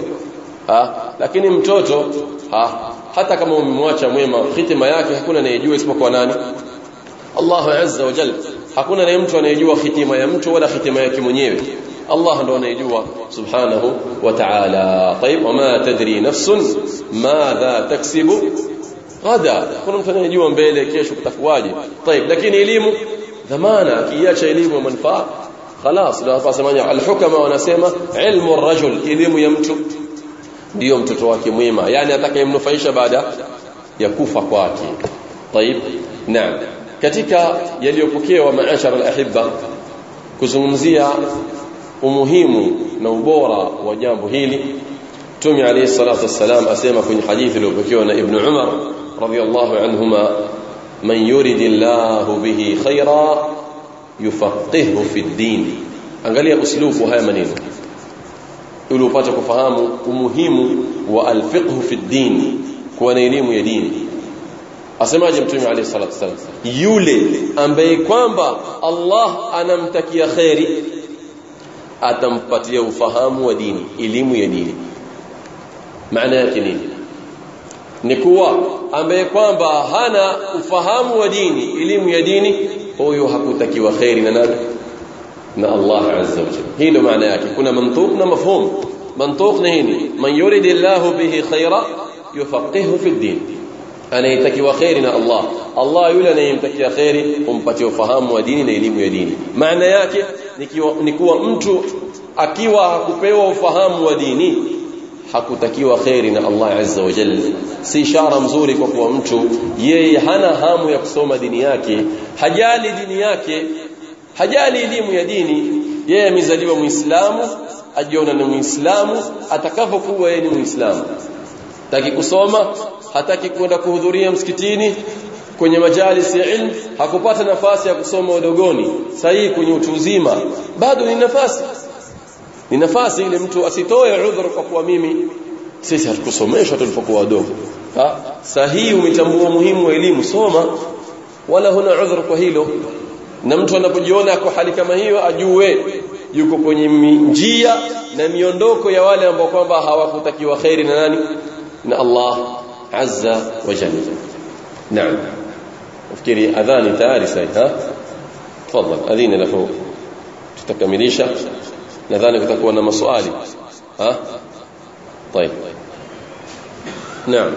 S2: ah lakini mtoto ah hata kama umemwacha mwema hitima yake hakuna anayejua isipokuwa nani Allahu azza wa jalla hakuna naye mtu anayejua hitima ya mtu wala hitima yake mwenyewe Allah ndo anayejua subhanahu wa ta'ala tayeb wa ma tadri nafsun madha taksibu غدا kuna mtu anayejua mbele kesho kutakuwaje طيب lakini elimu dhamana akiacha elimu manufaa خلاص ndio hapa semanya alhukama wanasema ilmu rajul elimu ya mtu ndio mtoto wake mwema yani atakayemnufaisha baada ya kufa kwake طيب naam katika yaliyopokewa maashara alahibba kuzungumzia umuhimu na ubora wa jambo hili تومي عليه الصلاة والسلام أسيما في حديث الوبكيون ابن عمر رضي الله عنهما من يرد الله به خيرا يفقهه في الدين أنقل يا أسلوف هاي منين أولو فاتك فهام أمهيم وألفقه في الدين كوانيليم يدين أسيما جم تومي عليه الصلاة والسلام يولي أن بيكوان با الله أنمتك يا خيري أتمبتي وفهام وديني إليم يديني maana yake nini ni kuwa ambaye kwamba hana ufahamu wa dini elimu ya dini huyo hakutakiwa khairi na nani na Allah azza wa jalla hii ndio maana yake kuna mantuq na mafhum mantuq ni nini man yuridu Allah bihi khaira yufaqihu fi din anayetakiwa khairi na Allah Allah yule anayemtakia khairi umpatie ufahamu wa dini na elimu ya dini maana yake ni kuwa mtu akiwa hakupewa ufahamu wa dini hakutakiwa kheri na Allah azza wa jalla si ishara mzuri kwa kuwa mtu yeye hana hamu ya kusoma dini yake hajali dini yake hajali elimu ya dini yeye amezaliwa muislamu ajiona ni muislamu atakapokuwa yeye ni muislamu taki kusoma hataki kwenda kuhudhuria msikitini kwenye majalis ya ilmu hakupata nafasi ya kusoma udogoni sahihi kwenye utu uzima bado ni nafasi ni nafasi ile mtu asitoe udhuru kwa kuwa mimi sisi hatukusomeshwa tulipokuwa wadogo ha sahihi umetambua muhimu wa elimu soma wala huna udhuru kwa hilo na mtu anapojiona kwa hali kama hiyo ajue yuko kwenye njia na miondoko ya wale ambao kwamba hawakutakiwa khairi na nani na Allah azza wa jalla naam nafikiri adhani tayari sasa ha tafadhali adhina lafu tutakamilisha nadhani kutakuwa na maswali ha طيب نعم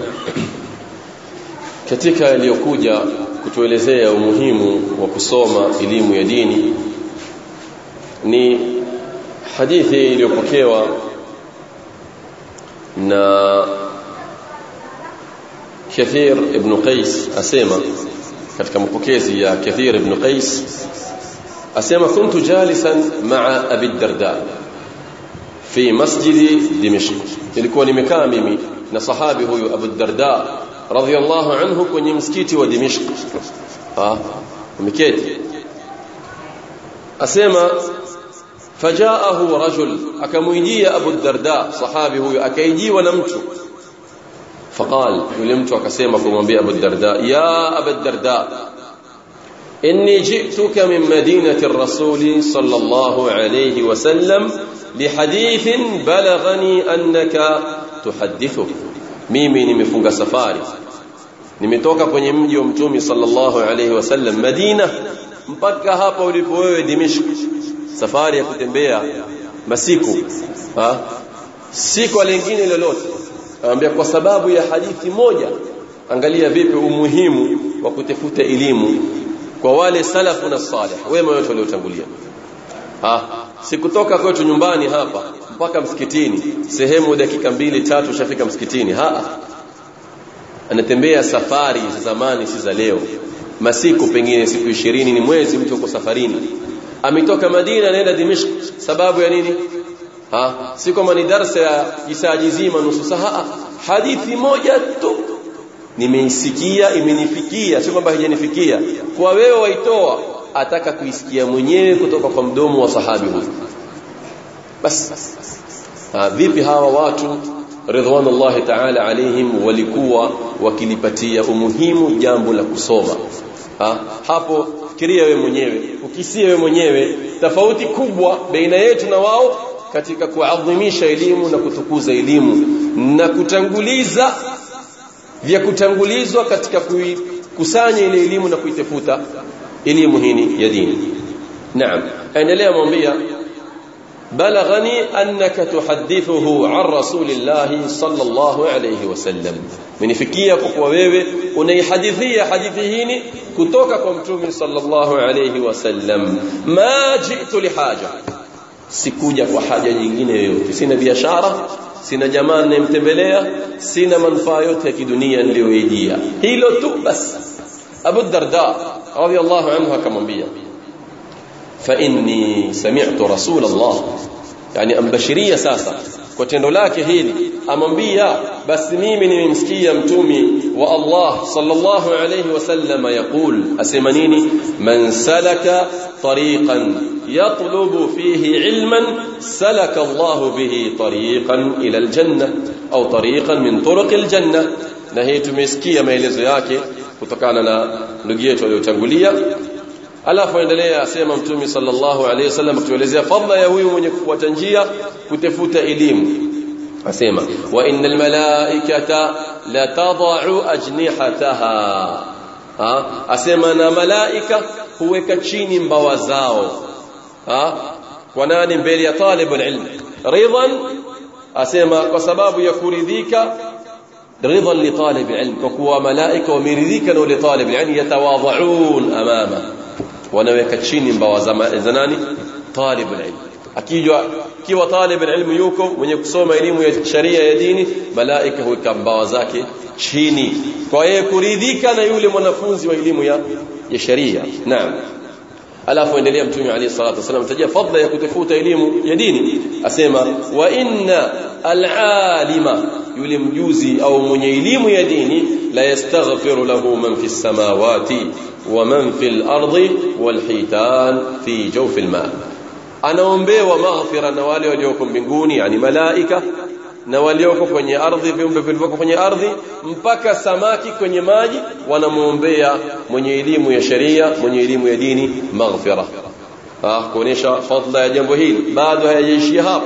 S2: katika aliyokuja kutuelezea umuhimu wa kusoma elimu ya dini ni hadithi iliyopokewa na Kathir ابن Qais asema katika mapokezi ya Kathir ابن Qais أسيما كنت جالسا مع أبي الدرداء في مسجد دمشق الكوني مكاميمي نصحابي هو أبو الدرداء رضي الله عنه كوني مسكيتي ودمشق ها آه، ومكيتي أسيما فجاءه رجل أكمويدي أبو الدرداء صحابي هو أكيدي ونمت فقال ولمت أكسيما كوما بي أبو الدرداء يا أبو الدرداء إني جئتك من مدينة الرسول صلى الله عليه وسلم بحديث بلغني أنك تحدثه ميمي نمي فوق سفاري نمي توكا كوني صلى الله عليه وسلم مدينة مبكا هابا ولبوي دمشق سفاري كتنبيا مسيكو ها سيكو لينكين لولوت أنبيا كوسبابو يا حديث موجا أنجليا بيبي ومهم وكتفوت إليمو kwa wale salafu na salih wema wote waliotangulia ah sikutoka kwetu nyumbani hapa mpaka msikitini sehemu dakika mbili tatu ushafika msikitini ha anatembea safari za zamani si za leo masiku pengine siku ishirini ni mwezi mtu uko safarini ametoka Madina anaenda Dimishq sababu ya nini ha si kama ni darsa ya isajizima nusu saa hadithi moja tu nimeisikia imenifikia sio kwamba haijanifikia kwa wewe waitoa ataka kuisikia mwenyewe kutoka kwa mdomo wa sahabi huyu bas ah, vipi hawa watu ridwanullahi ta'ala alaihim walikuwa wakilipatia umuhimu jambo la kusoma ha? Ah, hapo fikiria wewe mwenyewe ukisia wewe mwenyewe tofauti kubwa baina yetu na wao katika kuadhimisha elimu na kutukuza elimu na kutanguliza vya kutangulizwa katika kukusanya ile elimu na kuitafuta elimu hii ya dini naam endelea mwambia بلغني أنك تحدثه عن رسول الله صلى الله عليه وسلم من فكية قوة وني حديثية حديثيين كتوك كمتوم صلى الله عليه وسلم ما جئت لحاجة سكوجة وحاجة جنجين يوتي سين بيشارة sina jamaa ninayemtembelea sina manufaa yote ya kidunia niliyoijia hilo tu basi Abu Darda radhiallahu anhu akamwambia fa inni sami'tu rasul Allah yani ambashiria sasa kwa tendo lake hili amwambia basi mimi nimemsikia mtume wa Allah sallallahu alayhi wasallam yaqul asema nini man salaka tariqan yatlubu fihi ilman salaka Allah bihi tariqan ila aljanna au tariqan min turuq aljanna na hii tumesikia maelezo yake kutokana na ndugu yetu aliyotangulia alafu endelea asema mtume sallallahu alayhi wasallam kutuelezea fadhila ya huyu mwenye kufuata njia kutafuta elimu asema wa innal malaikata la tad'u ajnihataha ha asema na malaika huweka chini mbawa zao ha kwa nani mbele ya talib alilm ridhan asema kwa sababu ya kuridhika رضا لطالب علم فكوا ملائكه ومرذيكا لطالب العلم يتواضعون امامه wanaweka chini mbawa za nani talib alilm akijwa kiwa talib alilm yuko mwenye kusoma elimu ya sharia ya dini malaika huika mbawa zake chini kwa yeye kuridhika na yule mwanafunzi wa elimu ya ya sharia naam alafu endelea mtume alayhi salatu wasallam tajia fadla ya kutafuta elimu ya dini asema wa inna العالم يلي مجوزي أو منيليم يديني لا يستغفر له من في السماوات ومن في الأرض والحيتان في جوف الماء أنا أمبي ومغفر نوالي وليوكم بنقوني يعني ملائكة نواليوكو كوني أرضي في أمبي في الفوكو كوني أرضي مبكى سماكي كوني ماجي وأنا مومبيا منيليم يا شريعة منيليم يا يديني مغفرة أخ آه، كونيشا فضل يا جنبهيل بعد هيا جيشي هابو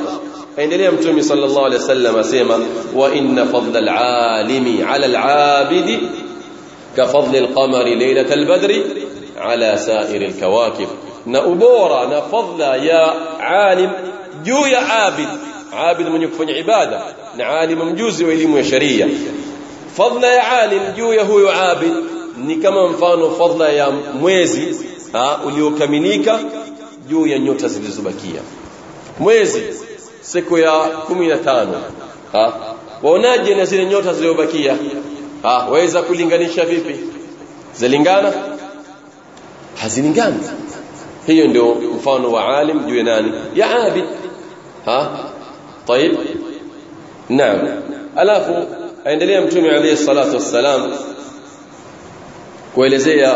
S2: Endelea mtume sallallahu alaihi wasallam asema wa inna fadla al-alimi ala al-abidi ka fadli al-qamari laylat al-badri ala sa'ir al-kawakib na ubora na fadla ya alim juu ya abid abid mwenye kufanya ibada na alim mjuzi wa elimu ya sharia fadla ya alim juu ya huyo abid ni kama mfano fadla ya mwezi uliokamilika juu ya nyota zilizobakia mwezi siku ya kumi na tano waonaje na zile nyota zilizobakia waweza kulinganisha vipi zilingana hazilingani hiyo ndio mfano wa alim juu ya nani ya abid ha طيب naam alafu aendelea mtume alayhi salatu wassalam kuelezea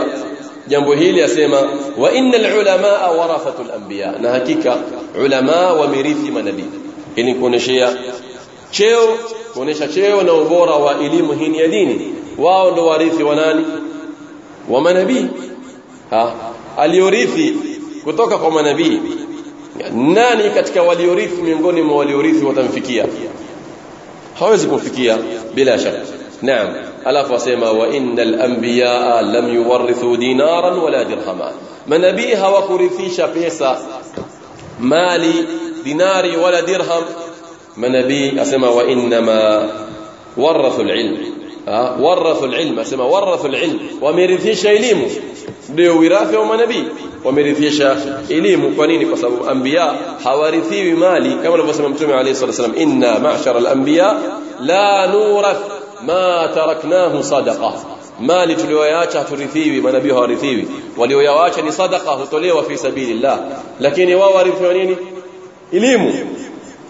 S2: jambo hili asema wa innal ulama warathatu al-anbiya na hakika ulamaa wamirithi manabii ili kuoneshea cheo kuonesha cheo na ubora wa elimu hii ni ya dini wao ndo warithi wa nani wa manabii ha aliorithi kutoka kwa manabii nani katika waliorithi miongoni mwa waliorithi watamfikia hawezi kufikia bila shaka نعم الاف وسيما وان الانبياء لم يورثوا دينارا ولا درهما من نبيها وكرثيشا بيسا مالي ديناري ولا درهم من نبي اسما وانما ورثوا العلم ورثوا العلم اسما ورثوا العلم ومرثيشا اليم ndio wirathi wa manabii wamerithisha elimu kwa nini kwa sababu anbiya hawarithiwi mali kama عليه الصلاه والسلام إنا معشر الأنبياء لا نورث ما تركناه صدقه مال تليواياچا ترثيوي منابي هورثيوي وليواياچا ني صدقه وتوليوا في سبيل الله لكن واو ورثوا نيني ويقولنا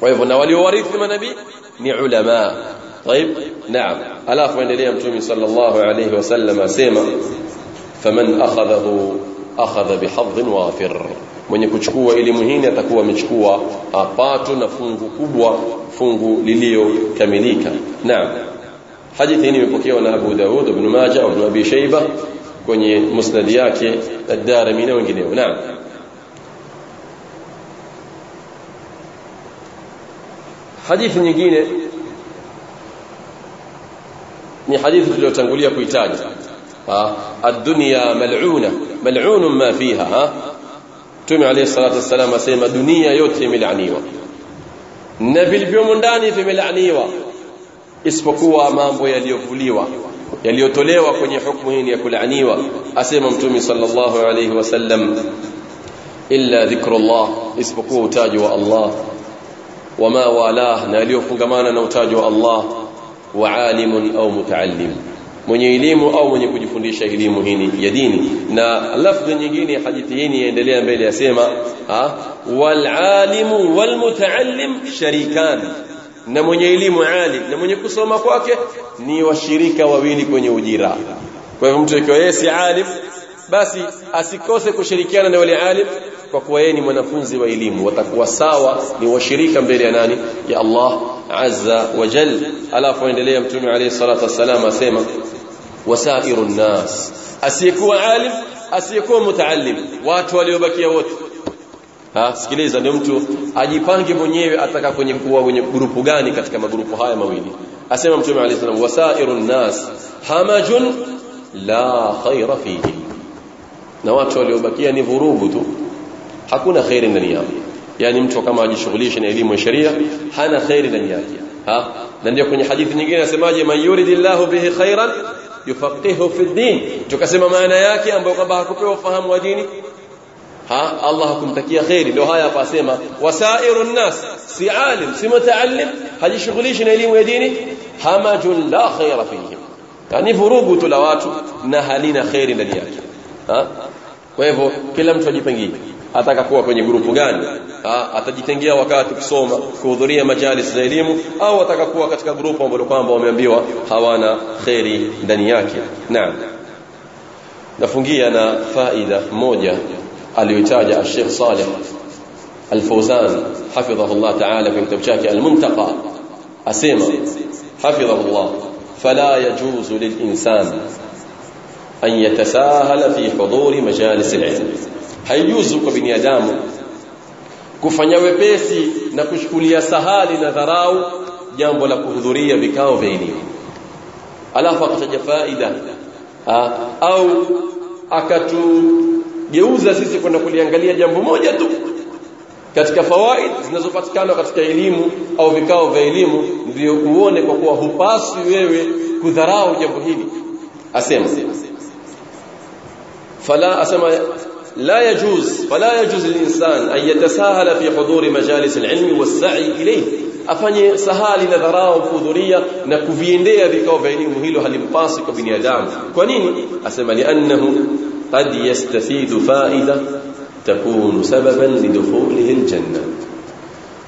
S2: فايو نواليوارث منابي ني علماء طيب نعم الاف من إليم امتومي صلى الله عليه وسلم سيما فمن اخذه اخذ بحظ وافر من يكچكوا علم هيني اتكوا مچكوا اطاطو نفungu kubwa fungu lilio kamilika نعم Hadithi hii imepokewa na Abu Daud, Ibn Majah, Ibn Abi Shayba kwenye musnad yake Ad-Darimi na wengineo. Naam. Hadithi nyingine ni hadithi tuliyotangulia kuitaja. Ad-dunya mal'una, mal'unun ma fiha. tumi alayhi salatu wassalam asema dunia yote imelaaniwa na vilivyomo ndani vimelaaniwa isipokuwa mambo yaliyovuliwa yaliyotolewa kwenye hukumu hii ya kulaaniwa asema mtume sallallahu alayhi wasallam illa dhikrullah isipokuwa utajo wa Allah wama wala na aliyofungamana na utajo wa Allah wa alimun au mutaallim mwenye elimu au mwenye kujifundisha elimu hii ya dini na lafzi nyingine hadithi hii inaendelea mbele yasema ha wal alimu wal mutaallim sharikan na mwenye elimu ali na mwenye kusoma kwake ni washirika wawili kwenye ujira kwa hivyo mtu akiwa yeye si alim basi asikose kushirikiana na wale alim kwa kuwa yeye ni mwanafunzi wa elimu watakuwa sawa ni washirika mbele ya nani ya Allah azza wa jal alafu endelea mtume alayhi salatu wasalam asema wasairu nnas asiyekuwa alim asiyekuwa mutaallim watu waliobakia wote ha, sikiliza ni mtu ajipange mwenyewe ataka kwenye kuwa kwenye grupu gani katika magrupu haya mawili asema mtume alayhi salamu wasairun nas hamajun la khaira fihi na watu waliobakia ni vurugu tu hakuna khairi ndani yao yani mtu kama ajishughulishe na elimu ya sharia hana khairi ndani yake ha na ndio kwenye hadithi nyingine nasemaje man yuridillahu bihi khairan yufaqihu fi din tukasema maana yake ambayo kwamba hakupewa ufahamu wa dini ha Allah hakumtakia khairi ndio haya hapa asema wasairun nas si alim si mutaallim hajishughulishi na elimu ya dini hamajun la khaira fihim yani vurugu tu la watu na halina khairi ndani yake ha kwa hivyo kila mtu ajipangie kuwa kwenye grupu gani atajitengea wakati kusoma kuhudhuria majalis za elimu au atakakuwa katika grupu ambalo kwamba wameambiwa hawana khairi ndani yake naam nafungia na faida moja aliyotaja Sheikh Saleh Al-Fawzan hafidhahullah ta'ala kwenye kitabu chake Al-Muntaqa asema hafidhahullah fala yajuzu lilinsan an yatasahala fi huduri majalis alilm hayuzu kwa binadamu kufanya wepesi na kushukulia sahali na dharau jambo la kuhudhuria vikao vya elimu alafu akataja faida au akatu tumegeuza sisi kwenda kuliangalia jambo moja tu katika fawaid zinazopatikana katika elimu au vikao vya elimu ndio uone kwa kuwa hupaswi wewe kudharau jambo hili asema fala asema la yajuz fala yajuz linsan أن يتساهل في حضور مجالس العلم والسعي إليه afanye sahali na dharau kuhudhuria na kuviendea vikao vya elimu hilo halimpasi kwa binadamu kwa nini asema annahu قد يستفيد فائدة تكون سببا لدخوله الجنة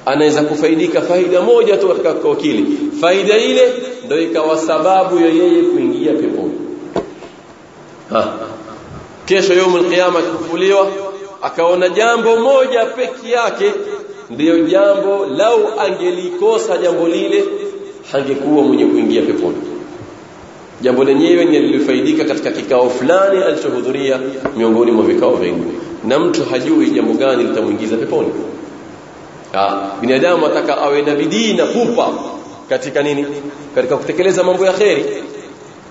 S2: anaweza kufaidika faida moja tu katika kokili faida ile ndio ikawa sababu ya yeye kuingia peponi kesho يوم القيامه kufuliwa akaona jambo moja peki yake ndiyo jambo lau angelikosa jambo lile hangekuwa mwenye kuingia peponi jambo lenyewe nilifaidika katika kikao fulani alichohudhuria miongoni mwa vikao vingi na mtu hajui jambo gani litamwingiza peponi ah, binadamu ataka awe na bidii na pupa katika nini katika kutekeleza mambo ya kheri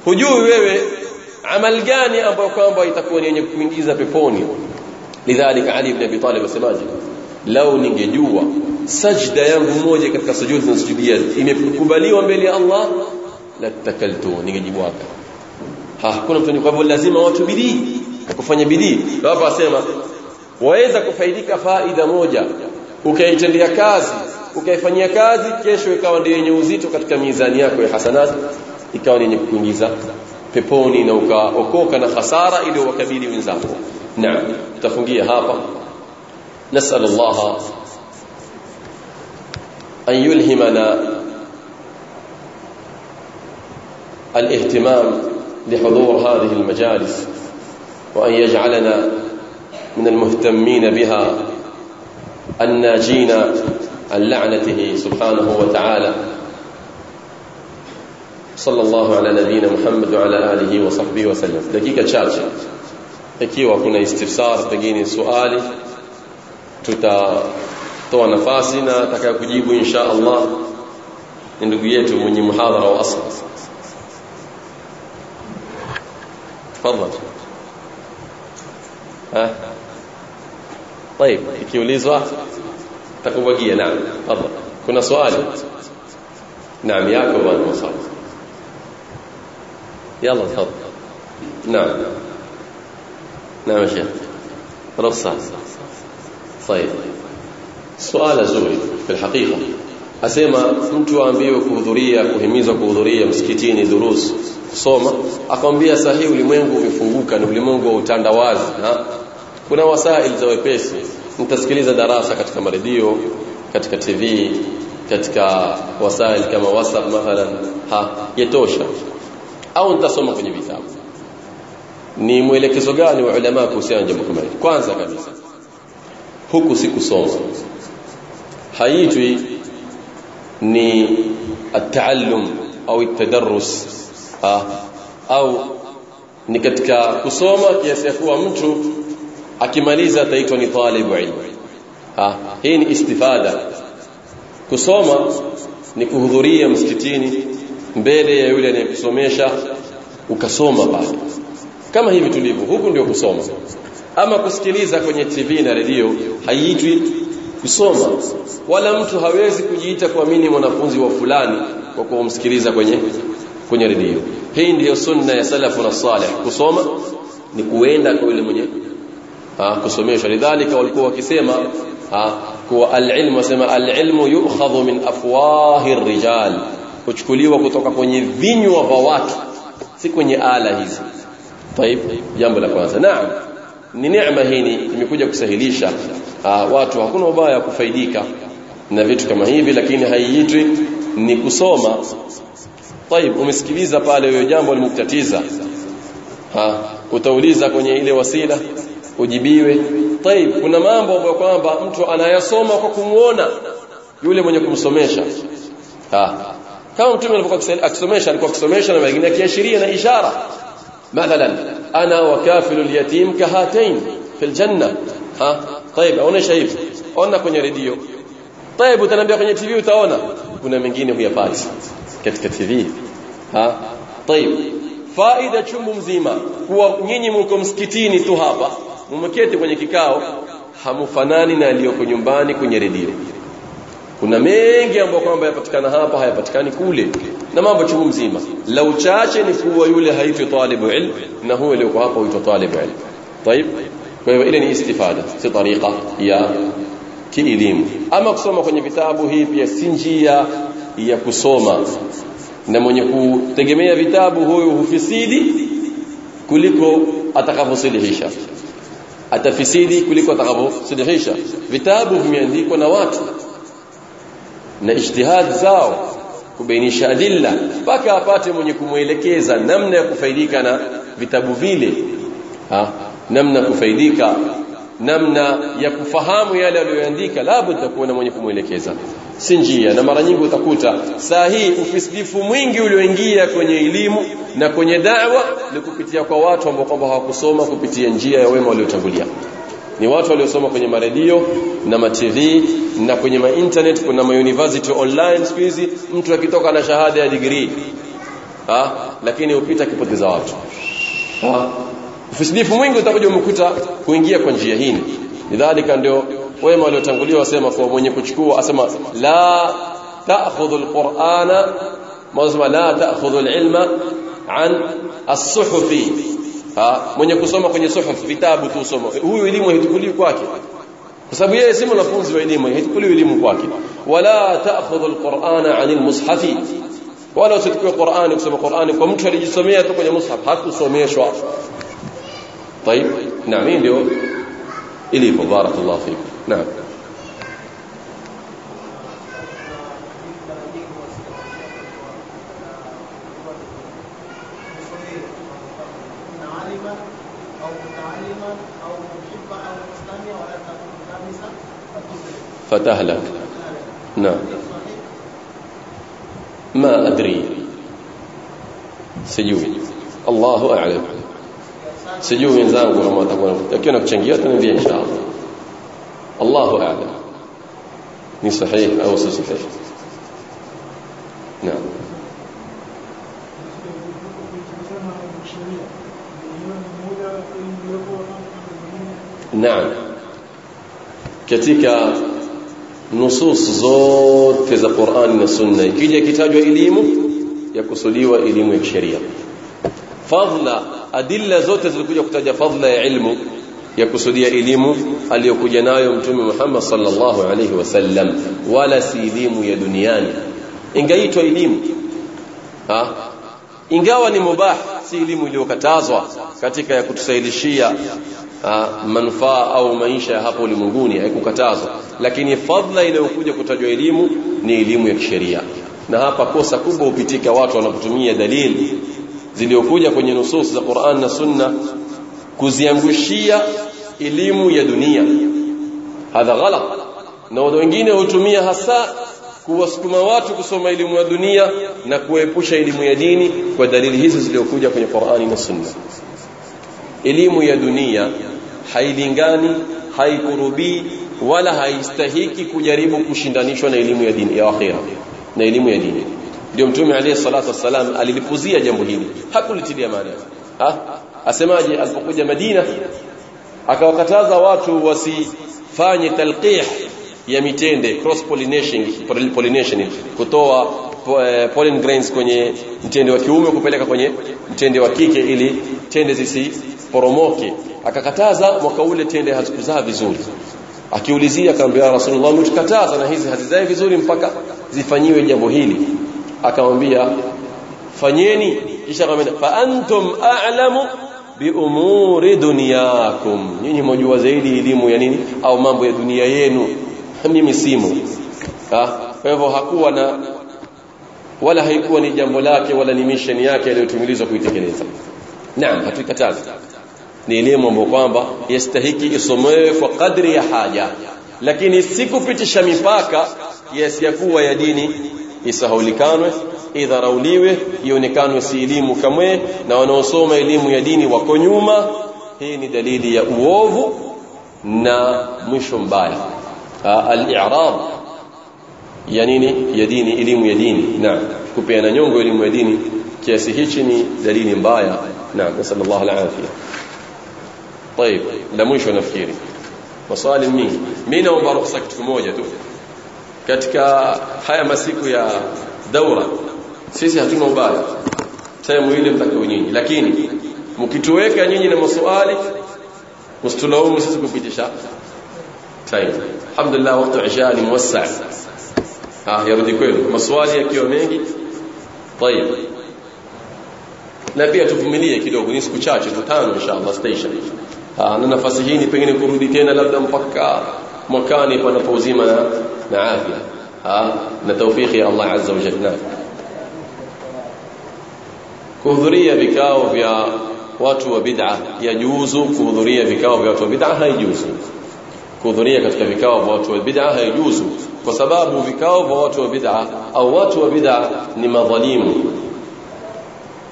S2: hujui wewe amal gani ambayo kwamba itakuwa ni yenye kuingiza peponi lidhalika ali ibn abi talib asemaje lau ningejua sajda yangu moja katika sujudi zinazosujudi imekubaliwa mbele ya Allah la takaltu ningejibu ha kuna mtu kwa hivyo lazima watu bidii kufanya bidii hapa asema waweza kufaidika faida moja ukaitendea kazi ukaifanyia kazi kesho ikawa ndio yenye uzito katika mizani yako ya hasanati ikawa yenye kukuingiza peponi na ukaokoka na hasara ile wakabili wenzako naam tutafungia hapa nasallallahu Allah an yulhimana الاهتمام لحضور هذه المجالس وأن يجعلنا من المهتمين بها الناجين عن لعنته سبحانه وتعالى صلى الله على نبينا محمد وعلى آله وصحبه وسلم دقيقة شارجة ikiwa kuna istifsar pengine swali tutatoa nafasi na atakayokujibu insha Allah ni ndugu yetu mwenye muhadhara wa تفضل ها طيب يكيوليزوا تقوبقية نعم تفضل كنا سؤال نعم ياكوب المصاب يلا تفضل نعم نعم يا شيخ رصة طيب سؤال زوي في الحقيقة أسيما أنتوا أنبيو كوذورية كوهميزو كوذورية مسكتيني دروس kusoma akamwambia sahihi ulimwengu umefunguka ni ulimwengu wa utandawazi na kuna wasaili za wepesi mtasikiliza darasa katika maredio katika TV katika wasaili kama WhatsApp mathalan ha yetosha au nitasoma kwenye vitabu ni mwelekezo gani wa ulama kuhusiana na jambo kama hili kwanza kabisa huku si kusoma haitwi ni ataalum au atadarus ah, au ni katika kusoma kiasi ya kuwa mtu akimaliza ataitwa ni talibu ilm ah, hii ni istifada kusoma ni kuhudhuria msikitini mbele ya yule anayekusomesha ukasoma pale kama hivi tulivyo huku ndio kusoma ama kusikiliza kwenye TV na redio haiitwi kusoma wala mtu hawezi kujiita kuamini mwanafunzi wa fulani kwa kumsikiliza kwenye kwenye redio hii ndiyo sunna ya salafu na salih kusoma ni kuenda kwa yule mwenye ah, kusomeshwa lidhalika walikuwa wakisema ah, kuwa alilm wasema alilmu yukhadhu min afwahi rijal kuchukuliwa kutoka kwenye vinywa vya watu si kwenye ala hizi طيب jambo la kwanza naam ni neema hii imekuja kusahilisha ah, watu hakuna ubaya kufaidika na vitu kama hivi lakini haiitwi ni kusoma طيب umesikiliza pale hiyo jambo limekutatiza ha utauliza kwenye ile wasila ujibiwe طيب kuna mambo ambayo kwamba mtu anayasoma kwa kumuona yule mwenye kumsomesha ha kama mtume alipokuwa akisomesha alikuwa akisomesha na mengine akiashiria na ishara mathalan ana wa kafilu alyatim kahatain fil janna ha طيب aonesha hivi ona kwenye redio طيب utaniambia kwenye tv utaona kuna mengine huyapati katika TV ha? Tayib. Faida chumbu mzima kuwa nyinyi mko msikitini tu hapa, mmeketi kwenye kikao, hamufanani na aliyoko nyumbani kwenye redio. Kuna mengi ambayo kwamba yapatikana hapa hayapatikani kule na mambo chungu mzima. La uchache ni kuwa yule haitwi talibu ilm na huyo aliyoko hapa huitwa talibu ilm. Tayib. Kwa hivyo ile ni istifada, si tariqa ya kielimu. Ama kusoma kwenye vitabu hivi pia si njia ya kusoma na mwenye kutegemea vitabu huyo hufisidi kuliko atakavyosilihisha atafisidi kuliko atakavyosilihisha vitabu vimeandikwa na watu na ijtihad zao kubainisha adilla mpaka apate mwenye kumwelekeza namna ya kufaidika na vitabu vile ha? namna kufaidika namna ya kufahamu yale aliyoandika labda takuwa na mwenye kumwelekeza si njia na mara nyingi utakuta saa hii ufisidifu mwingi ulioingia kwenye elimu na kwenye da'wa ni kupitia kwa watu ambao kwamba hawakusoma kupitia njia ya wema waliotangulia ni watu waliosoma kwenye maredio na ma TV na kwenye ma internet kuna ma university online hizi mtu akitoka na shahada ya degree ha? lakini upita kipoteza watu ha? ufisidifu mwingi utakuja umekuta kuingia kwa njia hii lidhalika ndio wema waliotangulia wasema kwa mwenye kuchukua asema la ta'khudhul qur'ana mazma la ta'khudhul ilma an as-suhufi ha mwenye kusoma kwenye suhuf vitabu tu usoma huyu elimu haitukuliwi kwake kwa sababu yeye si mwanafunzi wa elimu haitukuliwi elimu kwake wala ta'khudhul qur'ana an al-mushafi wala usichukue Qur'ani kusoma Qur'ani kwa mtu alijisomea tu kwenye mushaf hakusomeshwa طيب نعم ndio ilivyo barakallahu fikum نعم
S1: فتهلك نعم
S2: ما أدري سجوي الله أعلم سجوي إنسان قرمات أقول لكن أبتشنجيات من إن شاء الله الله أعلم من صحيح أو صحيح نعم نعم كتيكا نصوص زود تز القرآن والسنة كل كتاب إليم يكسلي وإليم الشريعة فضل أدلة زود تز القرآن فضل علمه ya kusudia elimu aliyokuja nayo mtume Muhammad sallallahu alaihi wasallam wala si elimu ya duniani ingaitwa elimu ingawa ni mubah si elimu iliyokatazwa katika ya kutusaidishia manufaa au maisha ya hapo ulimwenguni haikukatazwa lakini fadla inayokuja kutajwa elimu ni elimu ya kisheria na hapa kosa kubwa hupitika watu wanapotumia dalili ziliokuja kwenye nusus za Qur'an na Sunna kuziangushia elimu ya dunia hadha ghalat na wengine hutumia hasa kuwasukuma watu kusoma elimu ya dunia na kuepusha elimu ya dini kwa dalili hizo zilizokuja kwenye Qur'ani na Sunna elimu ya dunia hailingani haikurubii wala haistahiki kujaribu kushindanishwa na elimu ya dini ya akhira na elimu ya dini ndio mtume alayhi salatu wasalam alilipuzia jambo hili hakulitilia maana ha asemaje alipokuja Madina akawakataza watu wasifanye talqih ya mitende cross pollination pollination kutoa eh, pollen grains kwenye mtende wa kiume kupeleka kwenye mtende wa kike ili tende zisiporomoke akakataza mwaka ule tende hazikuzaa vizuri akiulizia akamwambia Rasulullah mtakataza na hizi hazizae vizuri mpaka zifanyiwe jambo hili akamwambia fanyeni kisha akamwambia fa antum a'lamu biumuri dunyakum, nyinyi mojua zaidi elimu ya nini au mambo ya dunia yenu, mimi simu. Kwa hivyo hakuwa na wala haikuwa ni jambo lake wala ni mission yake aliyotumilizwa kuitekeleza. Naam, hatuikatazi, ni elimu ambayo kwamba yastahiki isomewe kwa kadri ya haja, lakini sikupitisha mipaka kiasi ya kuwa ya dini isahulikanwe idharauliwe ionekane si elimu kamwe na wanaosoma elimu ya dini wako nyuma hii ni dalili ya uovu na mwisho mbaya ah, al-i'rab ya nini ya dini elimu ya dini na kupeana nyongo elimu ya dini kiasi hichi ni dalili mbaya na alaihi wasallam طيب la mwisho nafikiri maswali مين mimi naomba ruhusa في موجه tu katika haya masiku ya daura sisi hatuna ubaya sehemu ile mtakao nyinyi lakini mkituweka nyinyi na maswali msitulaumu sisi kupitisha time alhamdulillah wakati isha ni mwasa ah yarudi kwenu maswali yakiwa mengi طيب na pia tuvumilie kidogo ni siku chache tu tano inshallah station ah na nafasi hii ni pengine kurudi tena labda mpaka mwakani panapouzima na afya ah na tawfiki Allah azza wa jalla kuhudhuria vikao vya watu wa bid'a yajuzu kuhudhuria vikao vya watu wa bid'a haijuzu kuhudhuria katika vikao vya watu wa bid'a haijuzu kwa sababu vikao vya watu wa bid'a au watu wa bid'a ni madhalimu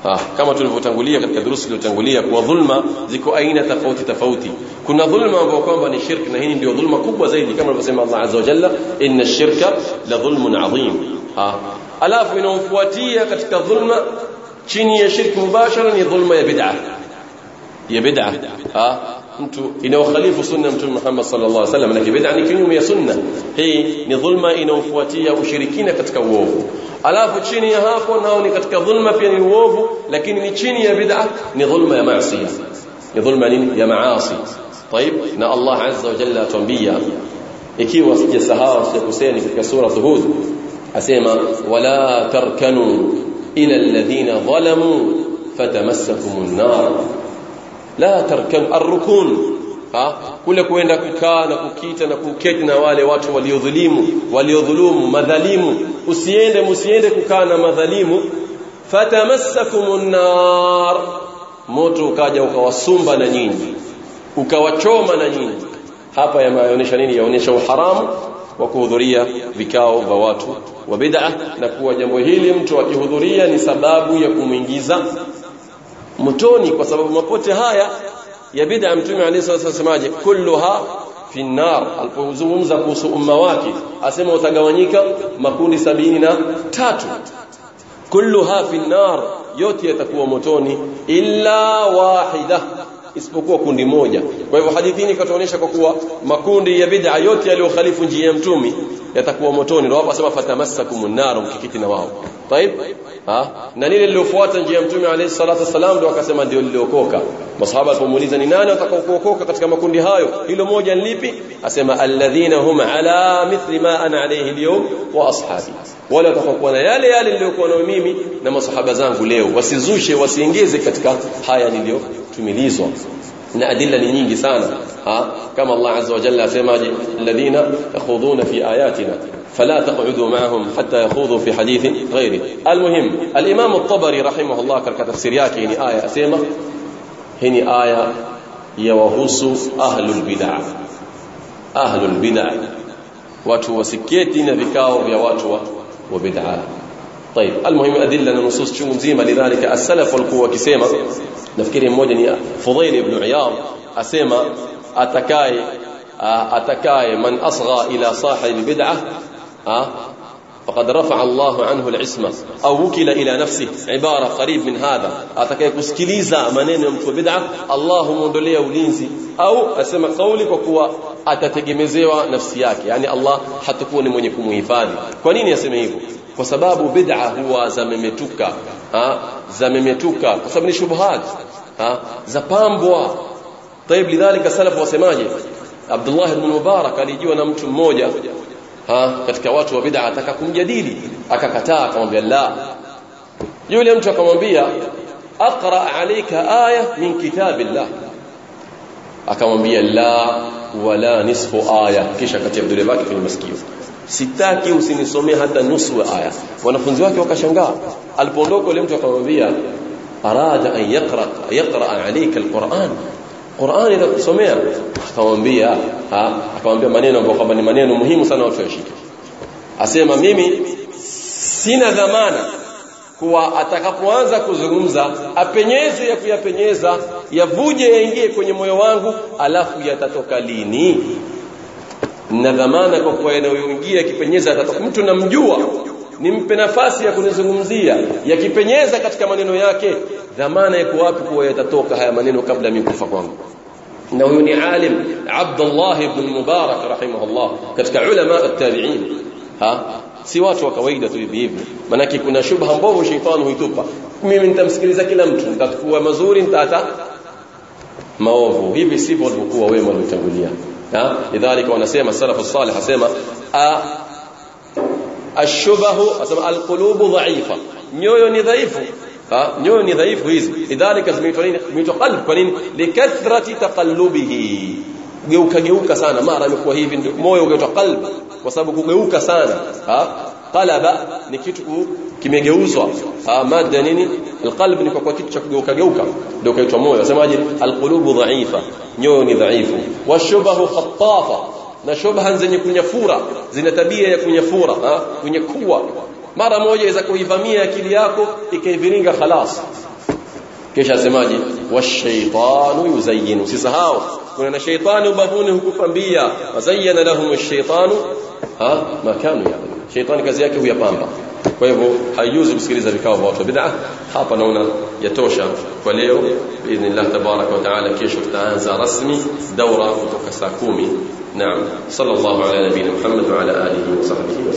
S2: Ah, kama tulivyotangulia katika durusi iliyotangulia kuwa dhulma ziko aina tofauti tofauti. Kuna dhulma ambayo kwamba ni shirki na hii ndio dhulma kubwa zaidi kama alivyosema Allah Azza wa Jalla, inna shirka la dhulmun adhim. Ah, alafu inaofuatia katika dhulma chini ya shirki mubashara ni dhulma ya bid'a ya bid'a ah mtu inaokhalifu sunna mtume Muhammad sallallahu alaihi wasallam lakini bid'a ni kinyume ya sunna hii ni dhulma inaofuatia ushirikina katika uovu alafu chini ya hapo nao ni katika dhulma pia ni uovu lakini ni chini ya bid'a ni dhulma ya maasi ni dhulma ni ya maasi طيب na Allah azza wa jalla atambia ikiwa sije sahau sije sikuseni katika sura thuhud asema wala tarkanu إلى الذين ظلموا فتمسكم النار la tarkanu arrukun kule kuenda kukaa na kukita na kuketi na wale watu waliodhulumu waliodhulumu madhalimu usiende musiende kukaa na madhalimu fatamassakumun nar moto ukaja ukawasumba na nyinyi ukawachoma na nyinyi hapa yanaonyesha nini yaonyesha uharamu wa kuhudhuria vikao vya watu wa bid'a na kuwa jambo hili mtu akihudhuria ni sababu ya kumwingiza motoni kwa sababu mapote haya ya bid'a mtume alayhi salatu wasemaje kulluha fi nar alipozungumza kuhusu umma wake asema utagawanyika makundi sabini na tatu kulluha fi nar yote yatakuwa motoni illa wahida isipokuwa kundi moja kwa hivyo hadithi hii ikatuonyesha kwa kuwa makundi ya bid'a yote yaliyokhalifu njia ya mtumi yatakuwa motoni na hapa sema fatamassakumun nar mkikiti na wao طيب ha na nile lilofuata njia ya mtume alayhi salatu wasalam ndio akasema ndio liliokoka masahaba alipomuuliza ni nani atakaokuokoka katika makundi hayo hilo moja ni lipi asema alladhina hum ala mithli ma ana alayhi alyawm wa ashabi wala atakaokuwa na yale yale niliyokuwa nayo mimi na masahaba zangu leo wasizushe wasiingize katika haya niliyo tumilizwa na adilla ni nyingi sana ha? kama Allah azza wa jalla asemaje alladhina yakhuduna fi ayatina fala taq'udu ma'ahum hatta yakhudhu fi في ghayri almuhim alimam at-tabari rahimahullah الله كتفسير yake ni aya asema ni aya ya wahusu ahlul bid'ah ahlul bid'ah watu wasiketi na vikao vya watu wa bid'ah طيب المهم أدلة النصوص شو مزيمة لذلك السلف والقوة salaf walikuwa wakisema فضيل بن عياض Fudhail أتكاي أتكاي من أصغى إلى صاحب بدعة ila فقد رفع الله عنه العصمة أو وكل إلى نفسه عبارة قريب من هذا أتكي كسكليزا منين يمتو بدعة الله مندوليه ولينزي أو أسمى قولك وكوا أتتجمزيوا نفسياك يعني الله حتكون من يكون مهفاني كونين يسمى kwa sababu bid'a huwa zamemetuka ha zamemetuka kwa sababu ni shubhat zapambwa طيب lidhalika salafu wasemaje Abdullah ibn Mubarak alijiwa na mtu mmoja ha katika watu wa bid'a ataka kumjadili akakataa akamwambia la yule mtu akamwambia aqra alayka aya min kitabillah akamwambia la wala nisfu aya kisha akatia vidole vyake kwenye masikio sitaki usinisomee hata nusu ya aya wanafunzi wake wakashangaa alipoondoka yule mtu akamwambia arada an yaqra yaqra alayka alquran Qur'an kusomea akamwambia akamwambia maneno ambayo kwamba ni maneno muhimu sana watu washike asema mimi sina dhamana kuwa atakapoanza kuzungumza apenyeze ya kuyapenyeza yavuje yaingie kwenye moyo wangu alafu yatatoka lini na dhamana kwa kuwa yanayoingia yakipenyeza mtu namjua nimpe nafasi ya kunizungumzia yakipenyeza katika maneno yake dhamana iko wapi kwa yatatoka haya maneno kabla mimi kufa kwangu na huyu ni alim Abdullah ibn Mubarak rahimahullah katika ulama at-tabi'in ha si watu wa kawaida tu hivi hivi manake kuna shubha mbovu shetani huitupa mimi nitamsikiliza kila mtu nitakuwa mazuri nitata maovu hivi sivyo walivyokuwa wema ulitangulia لذلك وانا اسمع السلف الصالح اسمع الشبه اسمع القلوب ضعيفه نيويو ني ضعيف ها نيويو ني ضعيف هذه لذلك سميتولين متقلب فلين لكثره تقلبه geuka geuka sana mara amekuwa hivi ndio moyo ugeuka kalbu kwa sababu kugeuka sana qalaba ni kitu kimegeuzwa madda nini alqalb ni kwa kitu cha kugeuka geuka ndio kaitwa moyo nasemaje alqulubu dha'ifa nyoyo ni dhaifu washubahu khattafa na shubha zenye kunyafura zina tabia ya kunyafura kunyakua mara moja iweza kuivamia akili yako ikaiviringa khalas kisha asemaje washaitanu yuzayyinu sisahau kuna na sheitani ubavuni hukukwambia wazayyana lahum ash-shaytanu ha makanu ya sheitani kazi yake huyapamba kwa hivyo haijuzi kusikiliza vikao vya watu wa bid'a hapa naona yatosha kwa leo باذن tabarak wa taala kesho tutaanza rasmi
S1: daura kutoka saa 10 naam sallallahu ala nabiyina muhammad wa ala alihi wa sahbihi wa